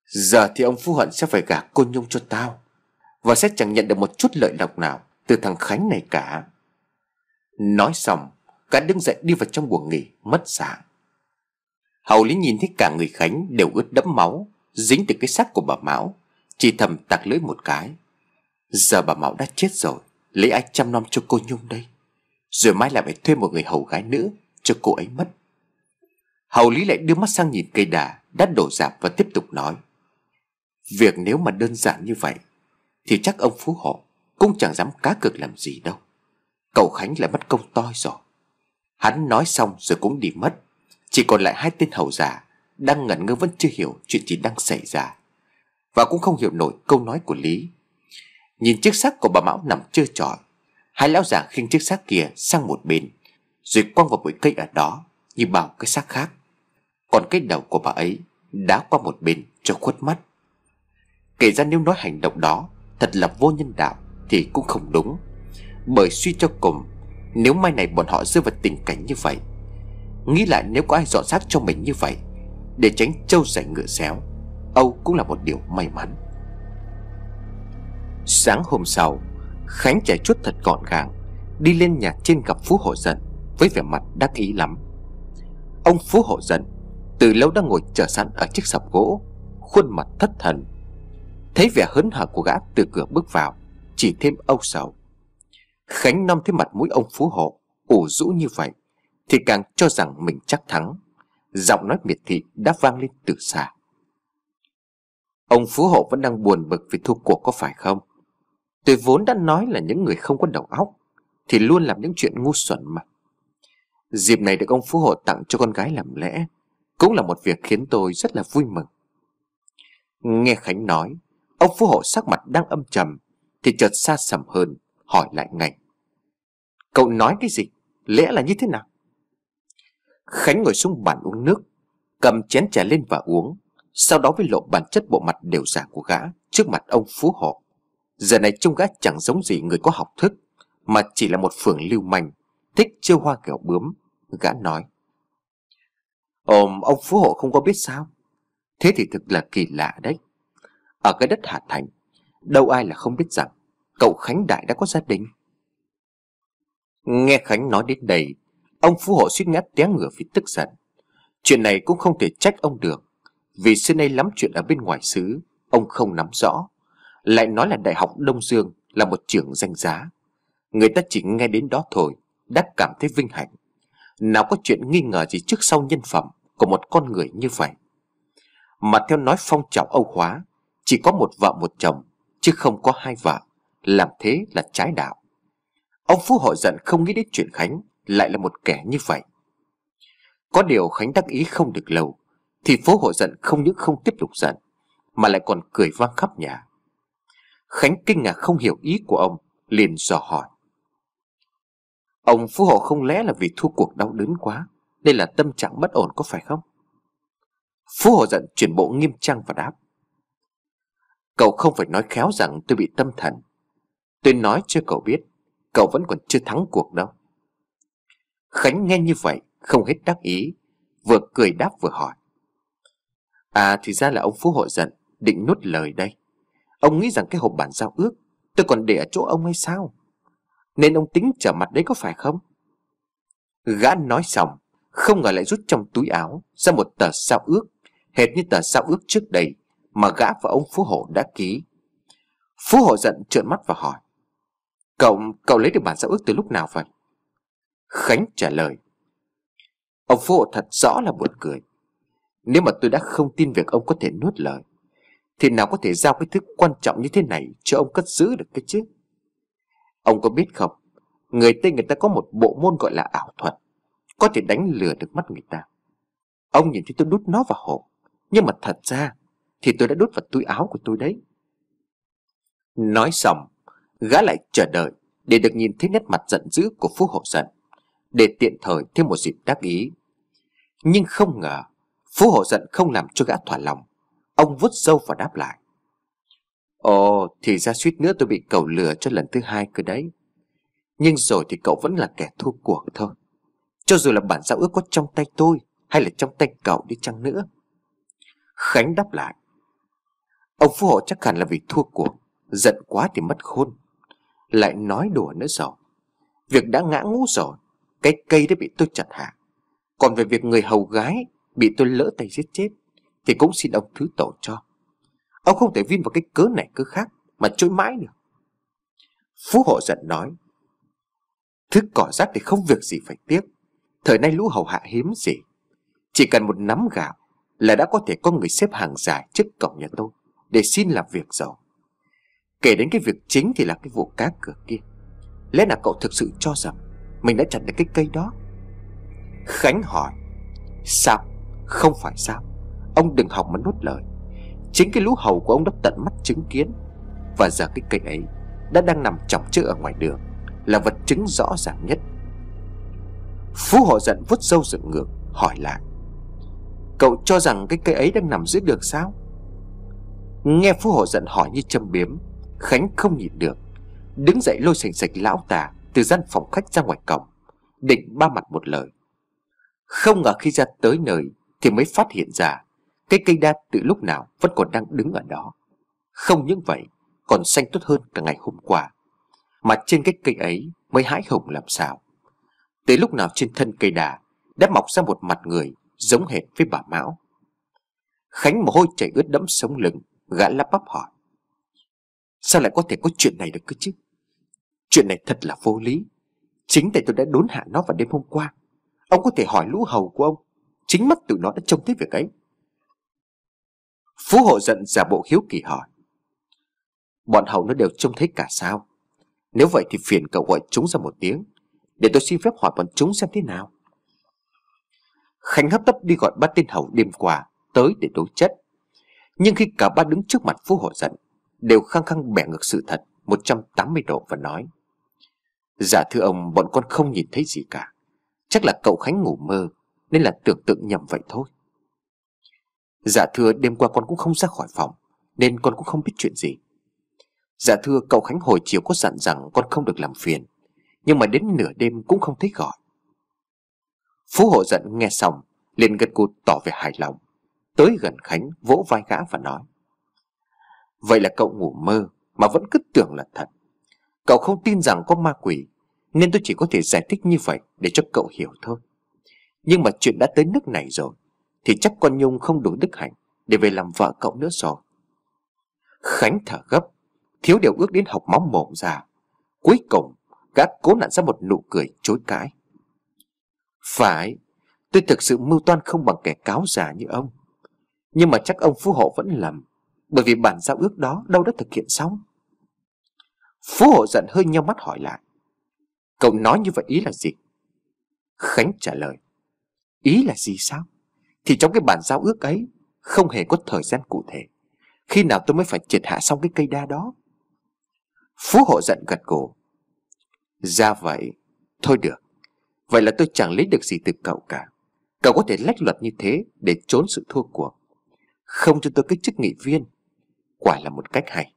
Giờ thì ông Phú Hận sẽ phải gả cô Nhung cho tao, Và sẽ chẳng nhận được một chút lợi lộc nào Từ thằng Khánh này cả. Nói xong, Cả đứng dậy đi vào trong buồng nghỉ, Mất dạng Hầu Lý nhìn thấy cả người Khánh đều ướt đẫm máu, Dính từ cái xác của bà Mão, Chỉ thầm tặc lưỡi một cái. Giờ bà Mão đã chết rồi, Lấy ai chăm nom cho cô Nhung đây? Rồi mai lại phải thuê một người hầu gái nữa Cho cô ấy mất. Hầu Lý lại đưa mắt sang nhìn cây đà Đã đổ dạp và tiếp tục nói, Việc nếu mà đơn giản như vậy, Thì chắc ông Phú Hộ Cũng chẳng dám cá cược làm gì đâu. Cậu Khánh lại mất công to rồi. Hắn nói xong rồi cũng đi mất. Chỉ còn lại hai tên hầu già, Đang ngẩn ngơ vẫn chưa hiểu chuyện gì đang xảy ra. Và cũng không hiểu nổi câu nói của Lý. Nhìn chiếc xác của bà Mão nằm trơ trọi, Hai lão già khiêng chiếc xác kia sang một bên, Rồi quăng vào bụi cây ở đó, Như bao cái xác khác. Còn cái đầu của bà ấy Đá qua một bên cho khuất mắt. Kể ra nếu nói hành động đó Thật là vô nhân đạo Thì cũng không đúng. Bởi suy cho cùng, Nếu mai này bọn họ rơi vào tình cảnh như vậy Nghĩ lại nếu có ai dọn xác cho mình như vậy, Để tránh trâu giày ngựa xéo, Âu cũng là một điều may mắn. Sáng hôm sau, Khánh chạy chuốt thật gọn gàng, Đi lên nhà trên gặp Phú Hộ Dân Với vẻ mặt đắc ý lắm. Ông Phú Hộ Dân Từ lâu đang ngồi chờ sẵn ở chiếc sập gỗ, Khuôn mặt thất thần, Thấy vẻ hớn hở của gã từ cửa bước vào, Chỉ thêm âu sầu. Khánh Năm thấy mặt mũi ông Phú Hộ ủ rũ như vậy. Thì càng cho rằng mình chắc thắng. Giọng nói miệt thị đã vang lên từ xa. Ông Phú Hộ vẫn đang buồn bực vì thua cuộc có phải không? Tôi vốn đã nói là những người không có đầu óc, Thì luôn làm những chuyện ngu xuẩn mà. Dịp này được ông Phú Hộ tặng cho con gái làm lẽ Cũng là một việc khiến tôi rất là vui mừng. Nghe Khánh nói, Ông Phú Hộ sắc mặt đang âm trầm, Thì chợt xa sầm hơn, Hỏi lại ngay Cậu nói cái gì? Lẽ là như thế nào? Khánh ngồi xuống bàn uống nước, Cầm chén trà lên và uống, Sau đó với lộ bản chất bộ mặt đều giả của gã Trước mặt ông Phú Hộ Giờ này trông gã chẳng giống gì người có học thức, Mà chỉ là một phường lưu manh, Thích chiêu hoa kẹo bướm, Gã nói. Ồm ông Phú Hộ không có biết sao? Thế thì thực là kỳ lạ đấy. Ở cái đất Hà Thành, Đâu ai là không biết rằng Cậu Khánh Đại đã có gia đình. Nghe Khánh nói đến đây Ông Phú Hộ suýt ngã té ngửa vì tức giận. Chuyện này cũng không thể trách ông được. Vì xưa nay lắm chuyện ở bên ngoài xứ, Ông không nắm rõ. Lại nói là Đại học Đông Dương Là một trường danh giá. Người ta chỉ nghe đến đó thôi Đã cảm thấy vinh hạnh. Nào có chuyện nghi ngờ gì trước sau nhân phẩm Của một con người như vậy? Mà theo nói phong trào Âu hóa, Chỉ có một vợ một chồng, Chứ không có hai vợ, Làm thế là trái đạo. Ông Phú Hộ giận không nghĩ đến chuyện Khánh lại là một kẻ như vậy. Có điều Khánh đắc ý không được lâu, Thì phố hộ giận không những không tiếp tục giận, Mà lại còn cười vang khắp nhà. Khánh kinh ngạc không hiểu ý của ông, liền dò hỏi. Ông Phú Hộ không lẽ là vì thua cuộc đau đớn quá Đây là tâm trạng bất ổn có phải không? Phú Hộ giận chuyển bộ nghiêm trang và đáp. Cậu không phải nói khéo rằng tôi bị tâm thần. Tôi nói cho cậu biết, Cậu vẫn còn chưa thắng cuộc đâu. Khánh nghe như vậy Không hết đắc ý Vừa cười đáp vừa hỏi. À thì ra là ông Phú Hộ giận Định nuốt lời đây. Ông nghĩ rằng cái hộp bản giao ước Tôi còn để ở chỗ ông hay sao? Nên ông tính trở mặt đấy có phải không? Gã nói xong Không ngờ lại rút trong túi áo Ra một tờ giao ước Hệt như tờ giao ước trước đây Mà gã và ông Phú Hộ đã ký. Phú Hộ giận trợn mắt và hỏi Cậu, cậu lấy được bản giao ước từ lúc nào vậy? Khánh trả lời. Ông Phú Hộ thật rõ là buồn cười. Nếu mà tôi đã không tin việc ông có thể nuốt lời, Thì nào có thể giao cái thứ quan trọng như thế này Cho ông cất giữ được cái chứ? Ông có biết không, Người Tây người ta có một bộ môn gọi là ảo thuật, Có thể đánh lừa được mắt người ta. Ông nhìn thấy tôi đút nó vào hộp, Nhưng mà thật ra Thì tôi đã đút vào túi áo của tôi đấy. Nói xong, Gã lại chờ đợi Để được nhìn thấy nét mặt giận dữ của Phú Hộ Giận. Để tiện thời thêm một dịp đắc ý. Nhưng không ngờ, Phú Hộ Giận không làm cho gã thỏa lòng. Ông vút sâu và đáp lại. Ồ, thì ra suýt nữa tôi bị cậu lừa cho lần thứ hai cơ đấy. Nhưng rồi thì cậu vẫn là kẻ thua cuộc thôi. Cho dù là bản giao ước có trong tay tôi Hay là trong tay cậu đi chăng nữa. Khánh đáp lại. Ông Phú Hộ chắc hẳn là vì thua cuộc, Giận quá thì mất khôn. Lại nói đùa nữa rồi. Việc đã ngã ngũ rồi cái cây đã bị tôi chặt hạ. Còn về việc người hầu gái Bị tôi lỡ tay giết chết, Thì cũng xin ông thứ tội cho. Ông không thể vin vào cái cớ này cớ khác Mà chối mãi được. Phú hộ giận nói, Thứ cỏ rác thì không việc gì phải tiếc. Thời nay lũ hầu hạ hiếm gì. Chỉ cần một nắm gạo Là đã có thể có người xếp hàng dài trước cổng nhà tôi Để xin làm việc rồi Kể đến cái việc chính thì là cái vụ cá cửa kia. Lẽ nào cậu thực sự cho rằng mình đã chặt được cái cây đó. Khánh hỏi, Sao? Không phải sao? Ông đừng học mà nuốt lời. Chính cái lũ hầu của ông đã tận mắt chứng kiến. Và giờ cái cây ấy Đã đang nằm trọng chữ ở ngoài đường, Là vật chứng rõ ràng nhất. Phú hộ giận vút sâu dựng ngược, Hỏi lại, Cậu cho rằng cái cây ấy đang nằm dưới đường sao? Nghe Phú hộ giận hỏi như châm biếm, Khánh không nhịn được, Đứng dậy lôi sành sạch lão tà từ gian phòng khách ra ngoài cổng, Định ba mặt một lời. Không ngờ khi ra tới nơi Thì mới phát hiện ra Cái cây đa từ lúc nào vẫn còn đang đứng ở đó. Không những vậy, Còn xanh tốt hơn cả ngày hôm qua. Mà trên cái cây ấy mới hái hồng làm sao. Tới lúc nào trên thân cây đà Đã mọc ra một mặt người Giống hệt với bà Mão. Khánh mồ hôi chảy ướt đẫm sống lưng, Gã lắp bắp hỏi. Sao lại có thể có chuyện này được cơ chứ? Chuyện này thật là vô lý. Chính tại tôi đã đốn hạ nó vào đêm hôm qua. Ông có thể hỏi lũ hầu của ông. Chính mắt tụi nó đã trông thấy việc ấy. Phú hộ giận giả bộ hiếu kỳ hỏi. Bọn hầu nó đều trông thấy cả sao? Nếu vậy thì phiền cậu gọi chúng ra một tiếng, Để tôi xin phép hỏi bọn chúng xem thế nào. Khánh hấp tấp đi gọi ba tên hầu đêm qua Tới để đối chất. Nhưng khi cả ba đứng trước mặt Phú hộ giận, đều khăng khăng bẻ ngược sự thật. 180 độ và nói Dạ thưa ông, bọn con không nhìn thấy gì cả. Chắc là cậu Khánh ngủ mơ, Nên là tưởng tượng nhầm vậy thôi. Dạ thưa, đêm qua con cũng không ra khỏi phòng, Nên con cũng không biết chuyện gì. Dạ thưa, cậu Khánh hồi chiều có dặn rằng Con không được làm phiền, Nhưng mà đến nửa đêm cũng không thấy gọi. Phú hộ giận nghe xong, liền gật cụt tỏ vẻ hài lòng, Tới gần Khánh vỗ vai gã và nói, Vậy là cậu ngủ mơ mà vẫn cứ tưởng là thật. Cậu không tin rằng có ma quỷ, Nên tôi chỉ có thể giải thích như vậy Để cho cậu hiểu thôi. Nhưng mà chuyện đã tới nước này rồi, Thì chắc con Nhung không đủ đức hạnh Để về làm vợ cậu nữa rồi. Khánh thở gấp, Thiếu điều ước đến học máu mồm ra. Cuối cùng, Gã cố nặn ra một nụ cười chối cãi. Phải, Tôi thực sự mưu toan không bằng kẻ cáo già như ông. Nhưng mà chắc ông Phú Hộ vẫn lầm. Bởi vì bản giao ước đó đâu đã thực hiện xong. Phú Hộ giận hơi nhau mắt hỏi lại. Cậu nói như vậy ý là gì? Khánh trả lời. Ý là gì sao? Thì trong cái bản giao ước ấy, Không hề có thời gian cụ thể. Khi nào tôi mới phải triệt hạ xong cái cây đa đó? Phú Hộ giận gật cổ Ra vậy, Thôi được. Vậy là tôi chẳng lấy được gì từ cậu cả. Cậu có thể lách luật như thế Để trốn sự thua cuộc. Không cho tôi cái chức nghị viên. Quả là một cách hay.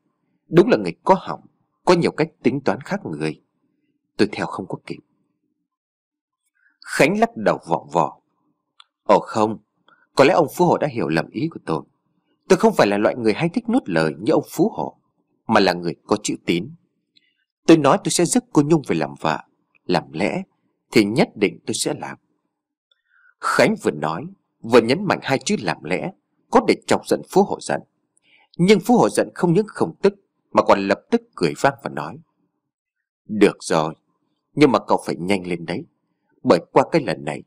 Đúng là người có hỏng Có nhiều cách tính toán khác người. Tôi theo không có kịp. Khánh lắc đầu vọng vò. Ồ không, Có lẽ ông Phú Hộ đã hiểu lầm ý của tôi. Tôi không phải là loại người hay thích nuốt lời như ông Phú Hộ Mà là người có chữ tín. Tôi nói tôi sẽ giúp cô Nhung về làm vợ, Làm lẽ Thì nhất định tôi sẽ làm. Khánh vừa nói, Vừa nhấn mạnh hai chữ làm lẽ Có để chọc giận Phú Hộ giận. Nhưng Phú Hộ giận không những không tức, Mà còn lập tức cười vang và nói. Được rồi, Nhưng mà cậu phải nhanh lên đấy. Bởi qua cái lần này,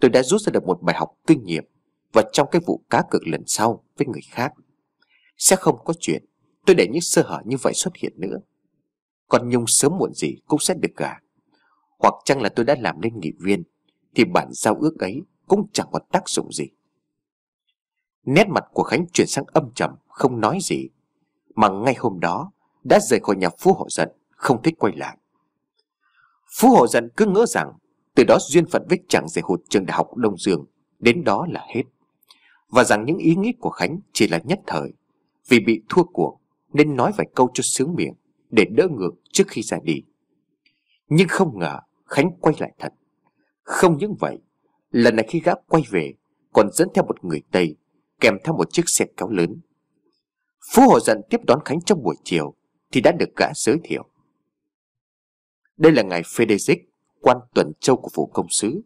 Tôi đã rút ra được một bài học kinh nghiệm Và trong cái vụ cá cược lần sau Với người khác. Sẽ không có chuyện Tôi để những sơ hở như vậy xuất hiện nữa. Còn Nhung sớm muộn gì cũng sẽ được gả. Hoặc chăng là tôi đã làm nên nghị viên, Thì bản giao ước ấy Cũng chẳng có tác dụng gì. Nét mặt của Khánh chuyển sang âm trầm Không nói gì. Mà ngay hôm đó Đã rời khỏi nhà Phú Hộ dân, Không thích quay lại. Phú Hộ dân cứ ngỡ rằng Từ đó duyên phận với chẳng rể hụt trường đại học Đông Dương Đến đó là hết. Và rằng những ý nghĩ của Khánh chỉ là nhất thời. Vì bị thua cuộc Nên nói vài câu cho sướng miệng Để đỡ ngược trước khi ra đi. Nhưng không ngờ Khánh quay lại thật. Không những vậy Lần này khi gã quay về Còn dẫn theo một người Tây Kèm theo một chiếc xe kéo lớn. Phú hồ Dận tiếp đón Khánh trong buổi chiều Thì đã được gã giới thiệu. Đây là ngài Frederick, Quan tuần châu của phủ công sứ.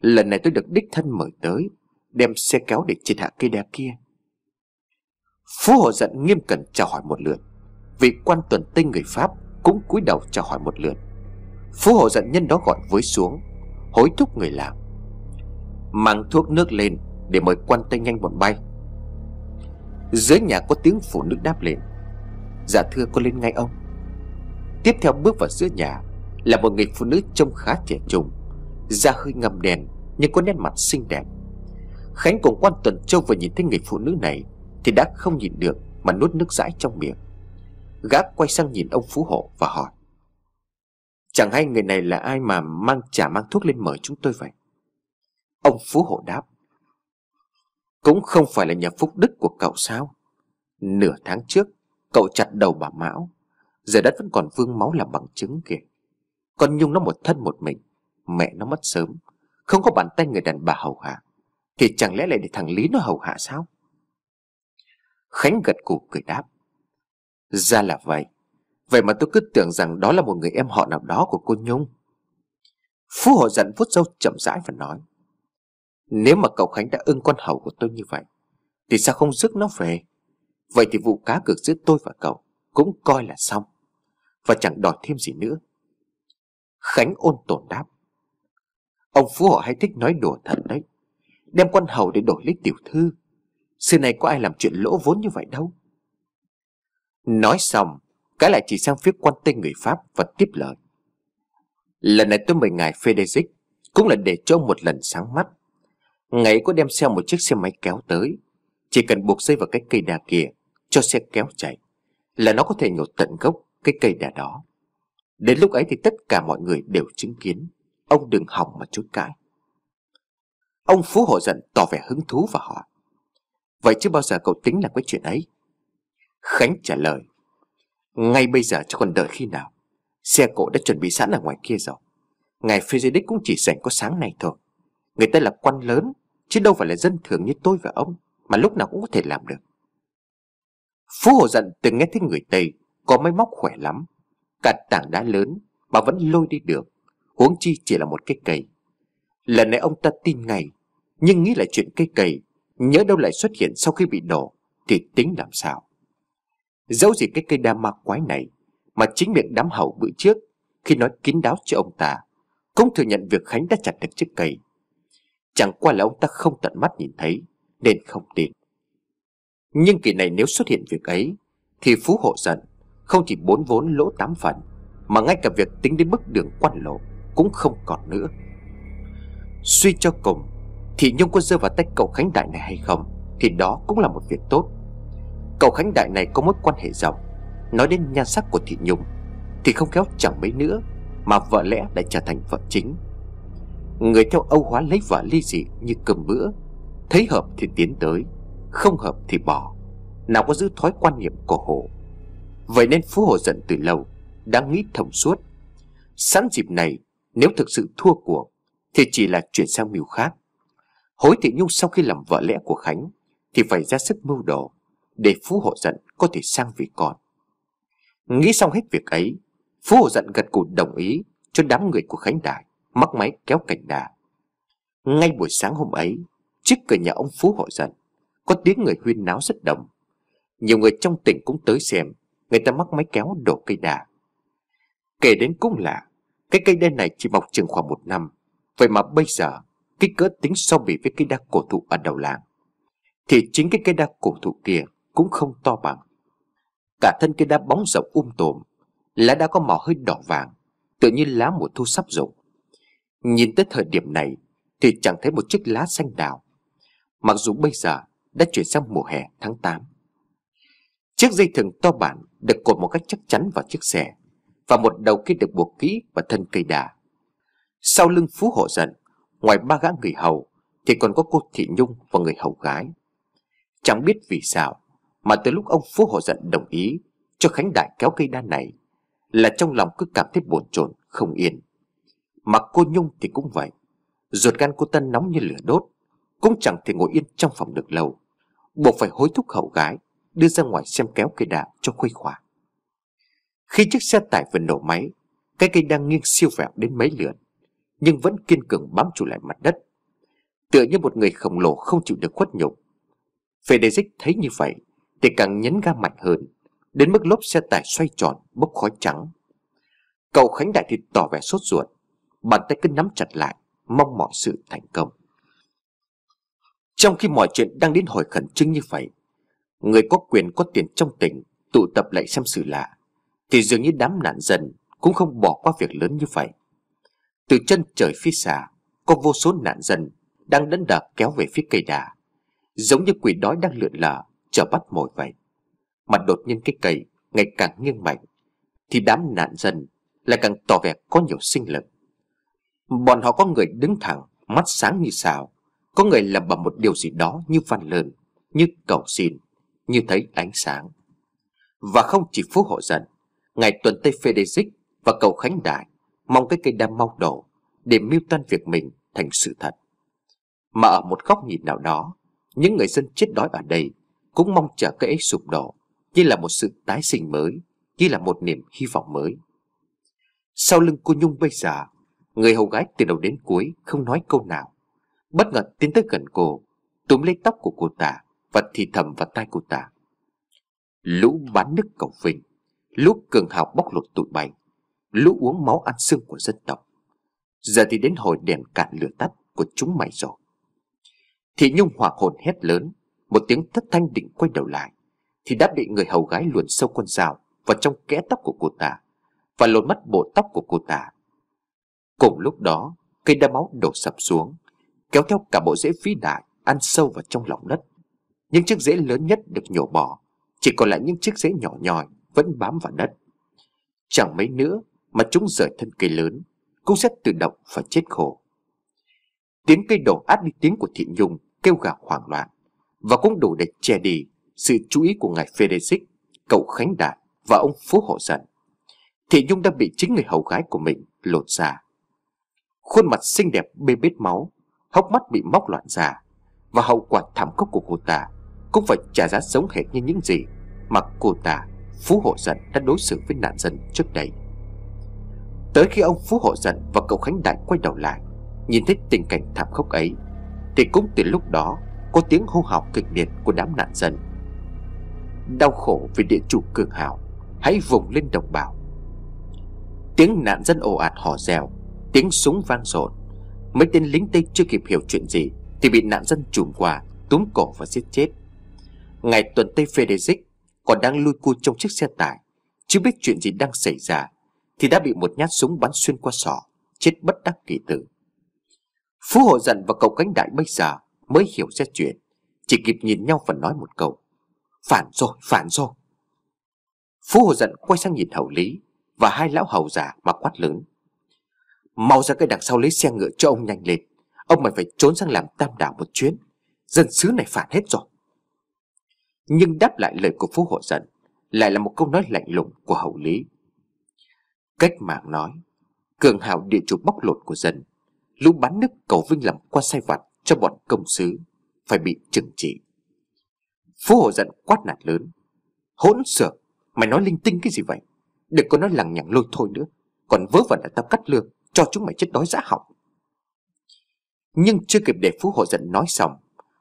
Lần này tôi được đích thân mời tới Đem xe kéo để triệt hạ cây đa kia. Phú hồ Dận nghiêm cẩn chào hỏi một lượt Vị quan tuần tinh người Pháp Cũng cúi đầu chào hỏi một lượt. Phú hồ Dận nhân đó gọi với xuống Hối thúc người làm. Mang thuốc nước lên để mời quan tây nhanh bọn bay. Dưới nhà có tiếng phụ nữ đáp lên Dạ thưa con lên ngay ông. Tiếp theo bước vào giữa nhà Là một người phụ nữ trông khá trẻ trung, Da hơi ngầm đèn Nhưng có nét mặt xinh đẹp. Khánh cùng quan tuần châu vừa nhìn thấy người phụ nữ này Thì đã không nhìn được Mà nuốt nước dãi trong miệng. Gã quay sang nhìn ông Phú Hộ và hỏi, Chẳng hay người này là ai mà mang trả mang thuốc lên mời chúng tôi vậy? Ông Phú Hộ đáp cũng không phải là nhà phúc đức của cậu sao? Nửa tháng trước, Cậu chặt đầu bà Mão. Giờ đất vẫn còn vương máu làm bằng chứng kìa. Con Nhung nó một thân một mình, Mẹ nó mất sớm. Không có bàn tay người đàn bà hầu hạ, Thì chẳng lẽ lại để thằng Lý nó hầu hạ sao? Khánh gật cụ cười đáp. Ra là vậy. Vậy mà tôi cứ tưởng rằng đó là một người em họ nào đó của cô Nhung. Phú hộ giận vuốt râu chậm rãi và nói. Nếu mà cậu Khánh đã ưng con hầu của tôi như vậy, Thì sao không rước nó về? Vậy thì vụ cá cược giữa tôi và cậu Cũng coi là xong. Và chẳng đòi thêm gì nữa. Khánh ôn tồn đáp. Ông Phú họ hay thích nói đùa thật đấy. Đem con hầu để đổi lấy tiểu thư. Xưa này có ai làm chuyện lỗ vốn như vậy đâu. Nói xong, Cái lại chỉ sang phía quan tên người Pháp và tiếp lời. Lần này tôi mời ngài Federic, Cũng là để cho một lần sáng mắt. Ngày có đem xe một chiếc xe máy kéo tới. Chỉ cần buộc dây vào cái cây đà kia, Cho xe kéo chạy, Là nó có thể nhổ tận gốc cái cây đà đó. Đến lúc ấy thì tất cả mọi người đều chứng kiến. Ông đừng hỏng mà chối cãi. Ông Phú Hộ giận tỏ vẻ hứng thú và hỏi Vậy chứ bao giờ cậu tính làm cái chuyện ấy? Khánh trả lời, Ngay bây giờ chứ còn đợi khi nào? Xe cộ đã chuẩn bị sẵn ở ngoài kia rồi. Ngài Phê cũng chỉ rảnh có sáng này thôi. Người ta là quan lớn Chứ đâu phải là dân thường như tôi và ông, Mà lúc nào cũng có thể làm được. Phú Hồ giận từng nghe thấy người Tây Có máy móc khỏe lắm. Cả tảng đá lớn mà vẫn lôi đi được, Huống chi chỉ là một cái cây Lần này ông ta tin ngay, Nhưng nghĩ lại chuyện cây cây Nhớ đâu lại xuất hiện sau khi bị đổ, Thì tính làm sao? Dẫu gì cái cây đa ma quái này Mà chính miệng đám hậu bữa trước Khi nói kín đáo cho ông ta, Cũng thừa nhận việc Khánh đã chặt được chiếc cây Chẳng qua là ông ta không tận mắt nhìn thấy, Nên không tin. Nhưng kỳ này nếu xuất hiện việc ấy, Thì Phú hộ giận Không chỉ bốn vốn lỗ tám phần, Mà ngay cả việc tính đến bức đường quan lộ Cũng không còn nữa. Suy cho cùng, Thì Nhung có rơi vào tay cậu Khánh Đại này hay không, Thì đó cũng là một việc tốt. Cậu Khánh Đại này có mối quan hệ rộng, Nói đến nhan sắc của Thị Nhung, Thì không kéo chẳng mấy nữa Mà vợ lẽ lại trở thành vợ chính. Người theo Âu hóa lấy vợ ly dị như cầm bữa. Thấy hợp thì tiến tới, Không hợp thì bỏ. Nào có giữ thói quan niệm cổ hổ Vậy nên Phú Hồ giận từ lâu Đang nghĩ thông suốt. Sẵn dịp này, Nếu thực sự thua cuộc, Thì chỉ là chuyển sang mưu khác. Hối thị Nhung sau khi làm vợ lẽ của Khánh, Thì phải ra sức mưu đồ, Để Phú Hộ giận có thể sang vị con. Nghĩ xong hết việc ấy, Phú Hộ giận gật cù đồng ý Cho đám người của Khánh Đại. Mắc máy kéo cảnh đà Ngay buổi sáng hôm ấy Trước cửa nhà ông Phú Hộ giận Có tiếng người huyên náo rất đông Nhiều người trong tỉnh cũng tới xem, Người ta mắc máy kéo đổ cây đà Kể đến cũng lạ Cái cây đen này chỉ mọc chừng khoảng một năm. Vậy mà bây giờ, Kích cỡ tính so bì với cây đa cổ thụ ở đầu làng, Thì chính cái cây đa cổ thụ kia Cũng không to bằng. Cả thân cây đa bóng rộng um tùm, Lá đã có màu hơi đỏ vàng Tự như lá mùa thu sắp rụng. Nhìn tới thời điểm này Thì chẳng thấy một chiếc lá xanh nào Mặc dù bây giờ Đã chuyển sang mùa hè tháng 8 Chiếc dây thừng to bản Được cột một cách chắc chắn vào chiếc xe Và một đầu kia được buộc kỹ vào thân cây đà. Sau lưng Phú Hộ giận Ngoài ba gã người hầu Thì còn có cô Thị Nhung và người hầu gái. Chẳng biết vì sao Mà từ lúc ông Phú Hộ giận đồng ý Cho Khánh Đại kéo cây đa này Là trong lòng cứ cảm thấy bồn chồn, không yên. Mà cô Nhung thì cũng vậy Ruột gan cô Tân nóng như lửa đốt Cũng chẳng thể ngồi yên trong phòng được lâu Buộc phải hối thúc hậu gái Đưa ra ngoài xem kéo cây đà cho khuây khỏa Khi chiếc xe tải vừa nổ máy Cái cây đang nghiêng siêu vẹo đến mấy lượt nhưng vẫn kiên cường bám trụ lại mặt đất. Tựa như một người khổng lồ không chịu được khuất nhục. Phê Đê Dích thấy như vậy thì càng nhấn ga mạnh hơn, đến mức lốp xe tải xoay tròn bốc khói trắng. Cậu Khánh Đại thì tỏ vẻ sốt ruột, bàn tay cứ nắm chặt lại, mong mọi sự thành công. Trong khi mọi chuyện đang đến hồi khẩn trương như vậy, người có quyền có tiền trong tỉnh tụ tập lại xem sự lạ, thì dường như đám nạn dân cũng không bỏ qua việc lớn như vậy. Từ chân trời phía xa Có vô số nạn dân Đang đấn đạp kéo về phía cây đà Giống như quỷ đói đang lượn lờ Chờ bắt mồi vậy Mà đột nhiên cái cây ngày càng nghiêng mạnh Thì đám nạn dân Lại càng tỏ vẻ có nhiều sinh lực Bọn họ có người đứng thẳng, Mắt sáng như sao. Có người làm bằng một điều gì đó như văn lơn Như cầu xin, Như thấy ánh sáng. Và không chỉ phú hộ dân Ngày tuần Tây Federic và cậu Khánh Đại Mong cái cây đam mau đổ Để mưu toan việc mình thành sự thật. Mà ở một góc nhìn nào đó, Những người dân chết đói ở đây Cũng mong chờ cái ấy sụp đổ, Như là một sự tái sinh mới, Như là một niềm hy vọng mới. Sau lưng cô Nhung bây giờ Người hầu gái từ đầu đến cuối Không nói câu nào Bất ngờ tiến tới gần cô Túm lấy tóc của cô ta Và thì thầm vào tai cô ta Lũ bán nước cầu vinh Lũ cường hào bóc lột tụi bay lũ uống máu ăn xương của dân tộc. Giờ thì đến hồi đèn cạn lửa tắt của chúng mày rồi. Thì Nhung hoảng hồn hét lớn, một tiếng thất thanh định quay đầu lại, thì đã bị người hầu gái luồn sâu con dao vào trong kẽ tóc của cô ta và lột mất bộ tóc của cô ta. Cùng lúc đó, cây đa máu đổ sập xuống, kéo theo cả bộ rễ vĩ đại ăn sâu vào trong lòng đất. Những chiếc rễ lớn nhất được nhổ bỏ, chỉ còn lại những chiếc rễ nhỏ nhòi vẫn bám vào đất. Chẳng mấy nữa mà chúng rời thân cây lớn cũng sẽ tự động phải chết khổ. Tiếng cây đổ át đi tiếng của thị nhung kêu gào hoảng loạn và cũng đủ để che đi sự chú ý của ngài Frederick, cậu Khánh Đại và ông Phú Hộ Dần. Thị nhung đã bị chính người hầu gái của mình lột ra. Khuôn mặt xinh đẹp bê bết máu, hốc mắt bị móc loạn ra và hậu quả thảm khốc của cô ta cũng phải trả giá sống hệt như những gì mà cô ta, Phú Hộ Dần đã đối xử với nạn dân trước đây. Tới khi ông Phú Hộ Dần và cậu Khánh Đại quay đầu lại Nhìn thấy tình cảnh thảm khốc ấy Thì cũng từ lúc đó Có tiếng hô hào kịch liệt của đám nạn dân Đau khổ vì địa chủ cường hào Hãy vùng lên đồng bào Tiếng nạn dân ồ ạt hò reo Tiếng súng vang rộn Mấy tên lính Tây chưa kịp hiểu chuyện gì Thì bị nạn dân trùm qua Túm cổ và giết chết. Ngày tuần Tây Federic còn đang lui cua trong chiếc xe tải Chưa biết chuyện gì đang xảy ra Thì đã bị một nhát súng bắn xuyên qua sọ Chết bất đắc kỳ tử. Phú hộ giận và cậu cánh đại bây giờ Mới hiểu ra chuyện Chỉ kịp nhìn nhau và nói một câu Phản rồi, phản rồi. Phú hộ giận quay sang nhìn hầu lý Và hai lão hầu già mà quát lớn Mau ra cái đằng sau lấy xe ngựa cho ông nhanh lên. Ông mày phải trốn sang làm tam đảo một chuyến. Dân xứ này phản hết rồi. Nhưng đáp lại lời của Phú Hộ giận, Lại là một câu nói lạnh lùng của hậu lý. Cách mạng nói, Cường hào địa chủ bóc lột của dân, Lũ bán nước cầu vinh làm qua sai vặt Cho bọn công sứ, Phải bị trừng trị. Phú Hộ giận quát nạt lớn, Hỗn xược, Mày nói linh tinh cái gì vậy? Đừng có nói lằng nhằng lôi thôi nữa, Còn vớ vẩn là tao cắt lương. Cho chúng mày chết đói dã họng. Nhưng chưa kịp để Phú Hộ giận nói xong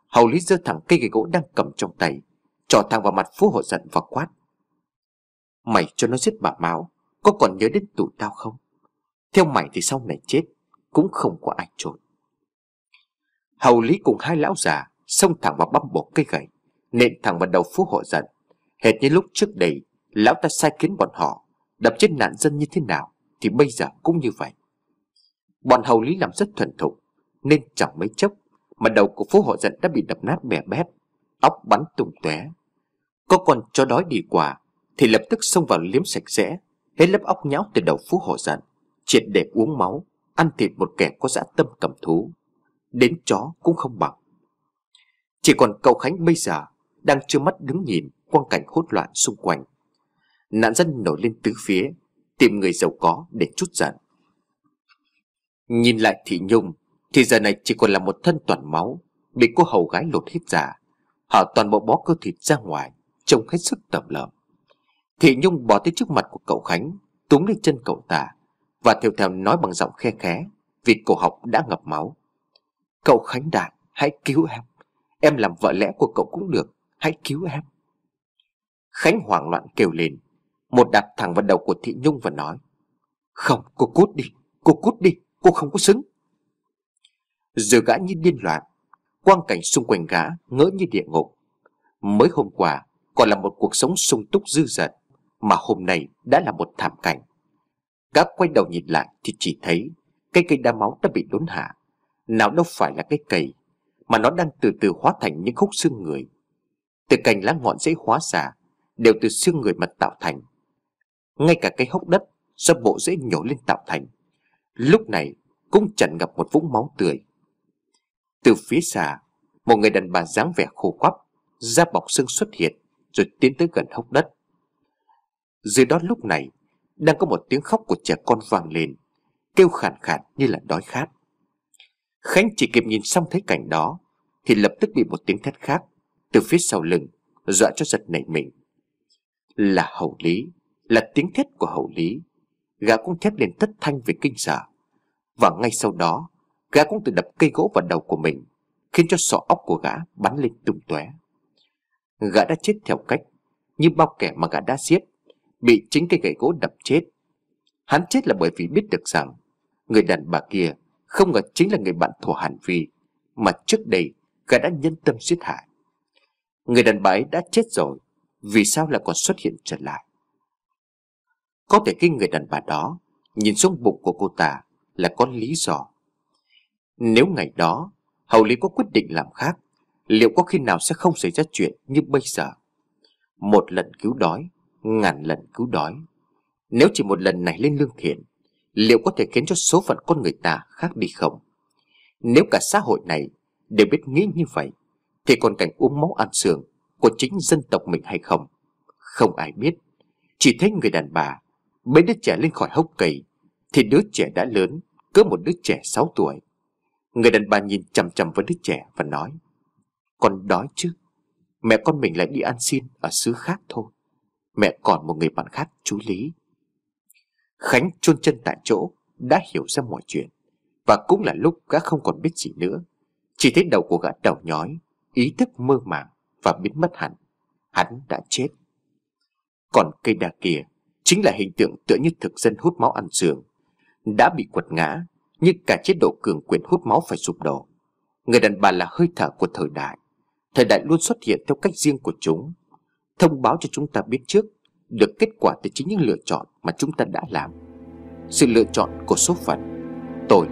Hầu Lý giơ thẳng cây gậy gỗ đang cầm trong tay Trò thẳng vào mặt Phú Hộ giận và quát. Mày cho nó giết bà Mão Có còn nhớ đến tụi tao không? Theo mày thì sau này chết Cũng không có ai trốn Hầu Lý cùng hai lão già Xông thẳng vào băm bổ cây gậy Nện thẳng vào đầu Phú Hộ giận, Hệt như lúc trước đây Lão ta sai khiến bọn họ Đập chết nạn dân như thế nào Thì bây giờ cũng như vậy. Bọn hầu lý làm rất thuần thục, Nên chẳng mấy chốc Mà đầu của phố họ giận đã bị đập nát bè bét Óc bắn tung tóe. Có con chó đói đi qua Thì lập tức xông vào liếm sạch sẽ, Hết lớp óc nhão từ đầu phú hộ giận, Triệt để uống máu, Ăn thịt một kẻ có dã tâm cầm thú. Đến chó cũng không bằng. Chỉ còn cậu Khánh bây giờ Đang chưa mắt đứng nhìn quang cảnh hỗn loạn xung quanh. Nạn dân nổi lên tứ phía, Tìm người giàu có để chút giận. Nhìn lại Thị Nhung, Thì giờ này chỉ còn là một thân toàn máu, Bị cô hầu gái lột hết giả Họ toàn bộ bó cơ thịt ra ngoài, Trông hết sức tầm lợm. Thị Nhung bỏ tới trước mặt của cậu Khánh, Túm lên chân cậu ta, Và theo theo nói bằng giọng khe khẽ, Vì cổ họng đã ngập máu. Cậu Khánh Đạt, hãy cứu em. Em làm vợ lẽ của cậu cũng được, Hãy cứu em. Khánh hoảng loạn kêu lên, Một đạp thẳng vào đầu của Thị Nhung và nói, Không, cô cút đi, Cô cút đi cô không có xứng. Rồi gã như điên loạn, Quang cảnh xung quanh gã ngỡ như địa ngục. Mới hôm qua, còn là một cuộc sống sung túc dư dật, Mà hôm nay đã là một thảm cảnh. Gã quay đầu nhìn lại thì chỉ thấy Cây cây đa máu đã bị đốn hạ. Nào đâu phải là cái cây, Mà nó đang từ từ hóa thành những khúc xương người. Từ cành lá ngọn dễ hóa ra, Đều từ xương người mà tạo thành. Ngay cả cây hốc đất Do bộ rễ nhổ lên tạo thành. Lúc này cũng chẳng gặp một vũng máu tươi. Từ phía xa, Một người đàn bà dáng vẻ khô quắp, Da bọc xương xuất hiện Rồi tiến tới gần hốc đất. Dưới đó lúc này, Đang có một tiếng khóc của trẻ con vang lên, Kêu khàn khàn như là đói khát. Khánh chỉ kịp nhìn xong thấy cảnh đó, Thì lập tức bị một tiếng thét khác Từ phía sau lưng Dọa cho giật nảy mình. Là hậu lý, Là tiếng thét của hậu lý. Gã cũng thét lên thất thanh vì kinh sợ. Và ngay sau đó, Gã cũng tự đập cây gỗ vào đầu của mình, Khiến cho sọ óc của gã bắn lên tung tóe. Gã đã chết theo cách Như bao kẻ mà gã đã giết, Bị chính cây gậy gỗ đập chết. Hắn chết là bởi vì biết được rằng, Người đàn bà kia Không ngờ chính là người bạn thổ hàn vi Mà trước đây gã đã nhân tâm giết hại. Người đàn bà ấy đã chết rồi, Vì sao lại còn xuất hiện trở lại? Có thể cái người đàn bà đó, Nhìn xuống bụng của cô ta Là có lý do. Nếu ngày đó, Hầu Lý có quyết định làm khác, Liệu có khi nào sẽ không xảy ra chuyện như bây giờ? Một lần cứu đói, Ngàn lần cứu đói. Nếu chỉ một lần này lên lương thiện, Liệu có thể khiến cho số phận con người ta khác đi không? Nếu cả xã hội này Đều biết nghĩ như vậy, Thì còn cảnh uống máu ăn xương Của chính dân tộc mình hay không? Không ai biết. Chỉ thấy người đàn bà Bế đứa trẻ lên khỏi hốc cây Thì đứa trẻ đã lớn Cỡ một đứa trẻ 6 tuổi. Người đàn bà nhìn chằm chằm vào đứa trẻ và nói, Con đói chứ? Mẹ con mình lại đi ăn xin Ở xứ khác thôi. Mẹ còn một người bạn khác chú Lý. Khánh chôn chân tại chỗ, Đã hiểu ra mọi chuyện, Và cũng là lúc gã không còn biết gì nữa. Chỉ thấy đầu của gã đầu nhói, Ý thức mơ màng và biến mất hẳn. Hắn đã chết. Còn cây đa kia chính là hình tượng tựa như thực dân hút máu ăn giường. Đã bị quật ngã, nhưng cả chế độ cường quyền hút máu phải sụp đổ. Người đàn bà là hơi thở của thời đại. Thời đại luôn xuất hiện theo cách riêng của chúng. Thông báo cho chúng ta biết trước Được kết quả từ chính những lựa chọn mà chúng ta đã làm. Sự lựa chọn của số phận Tôi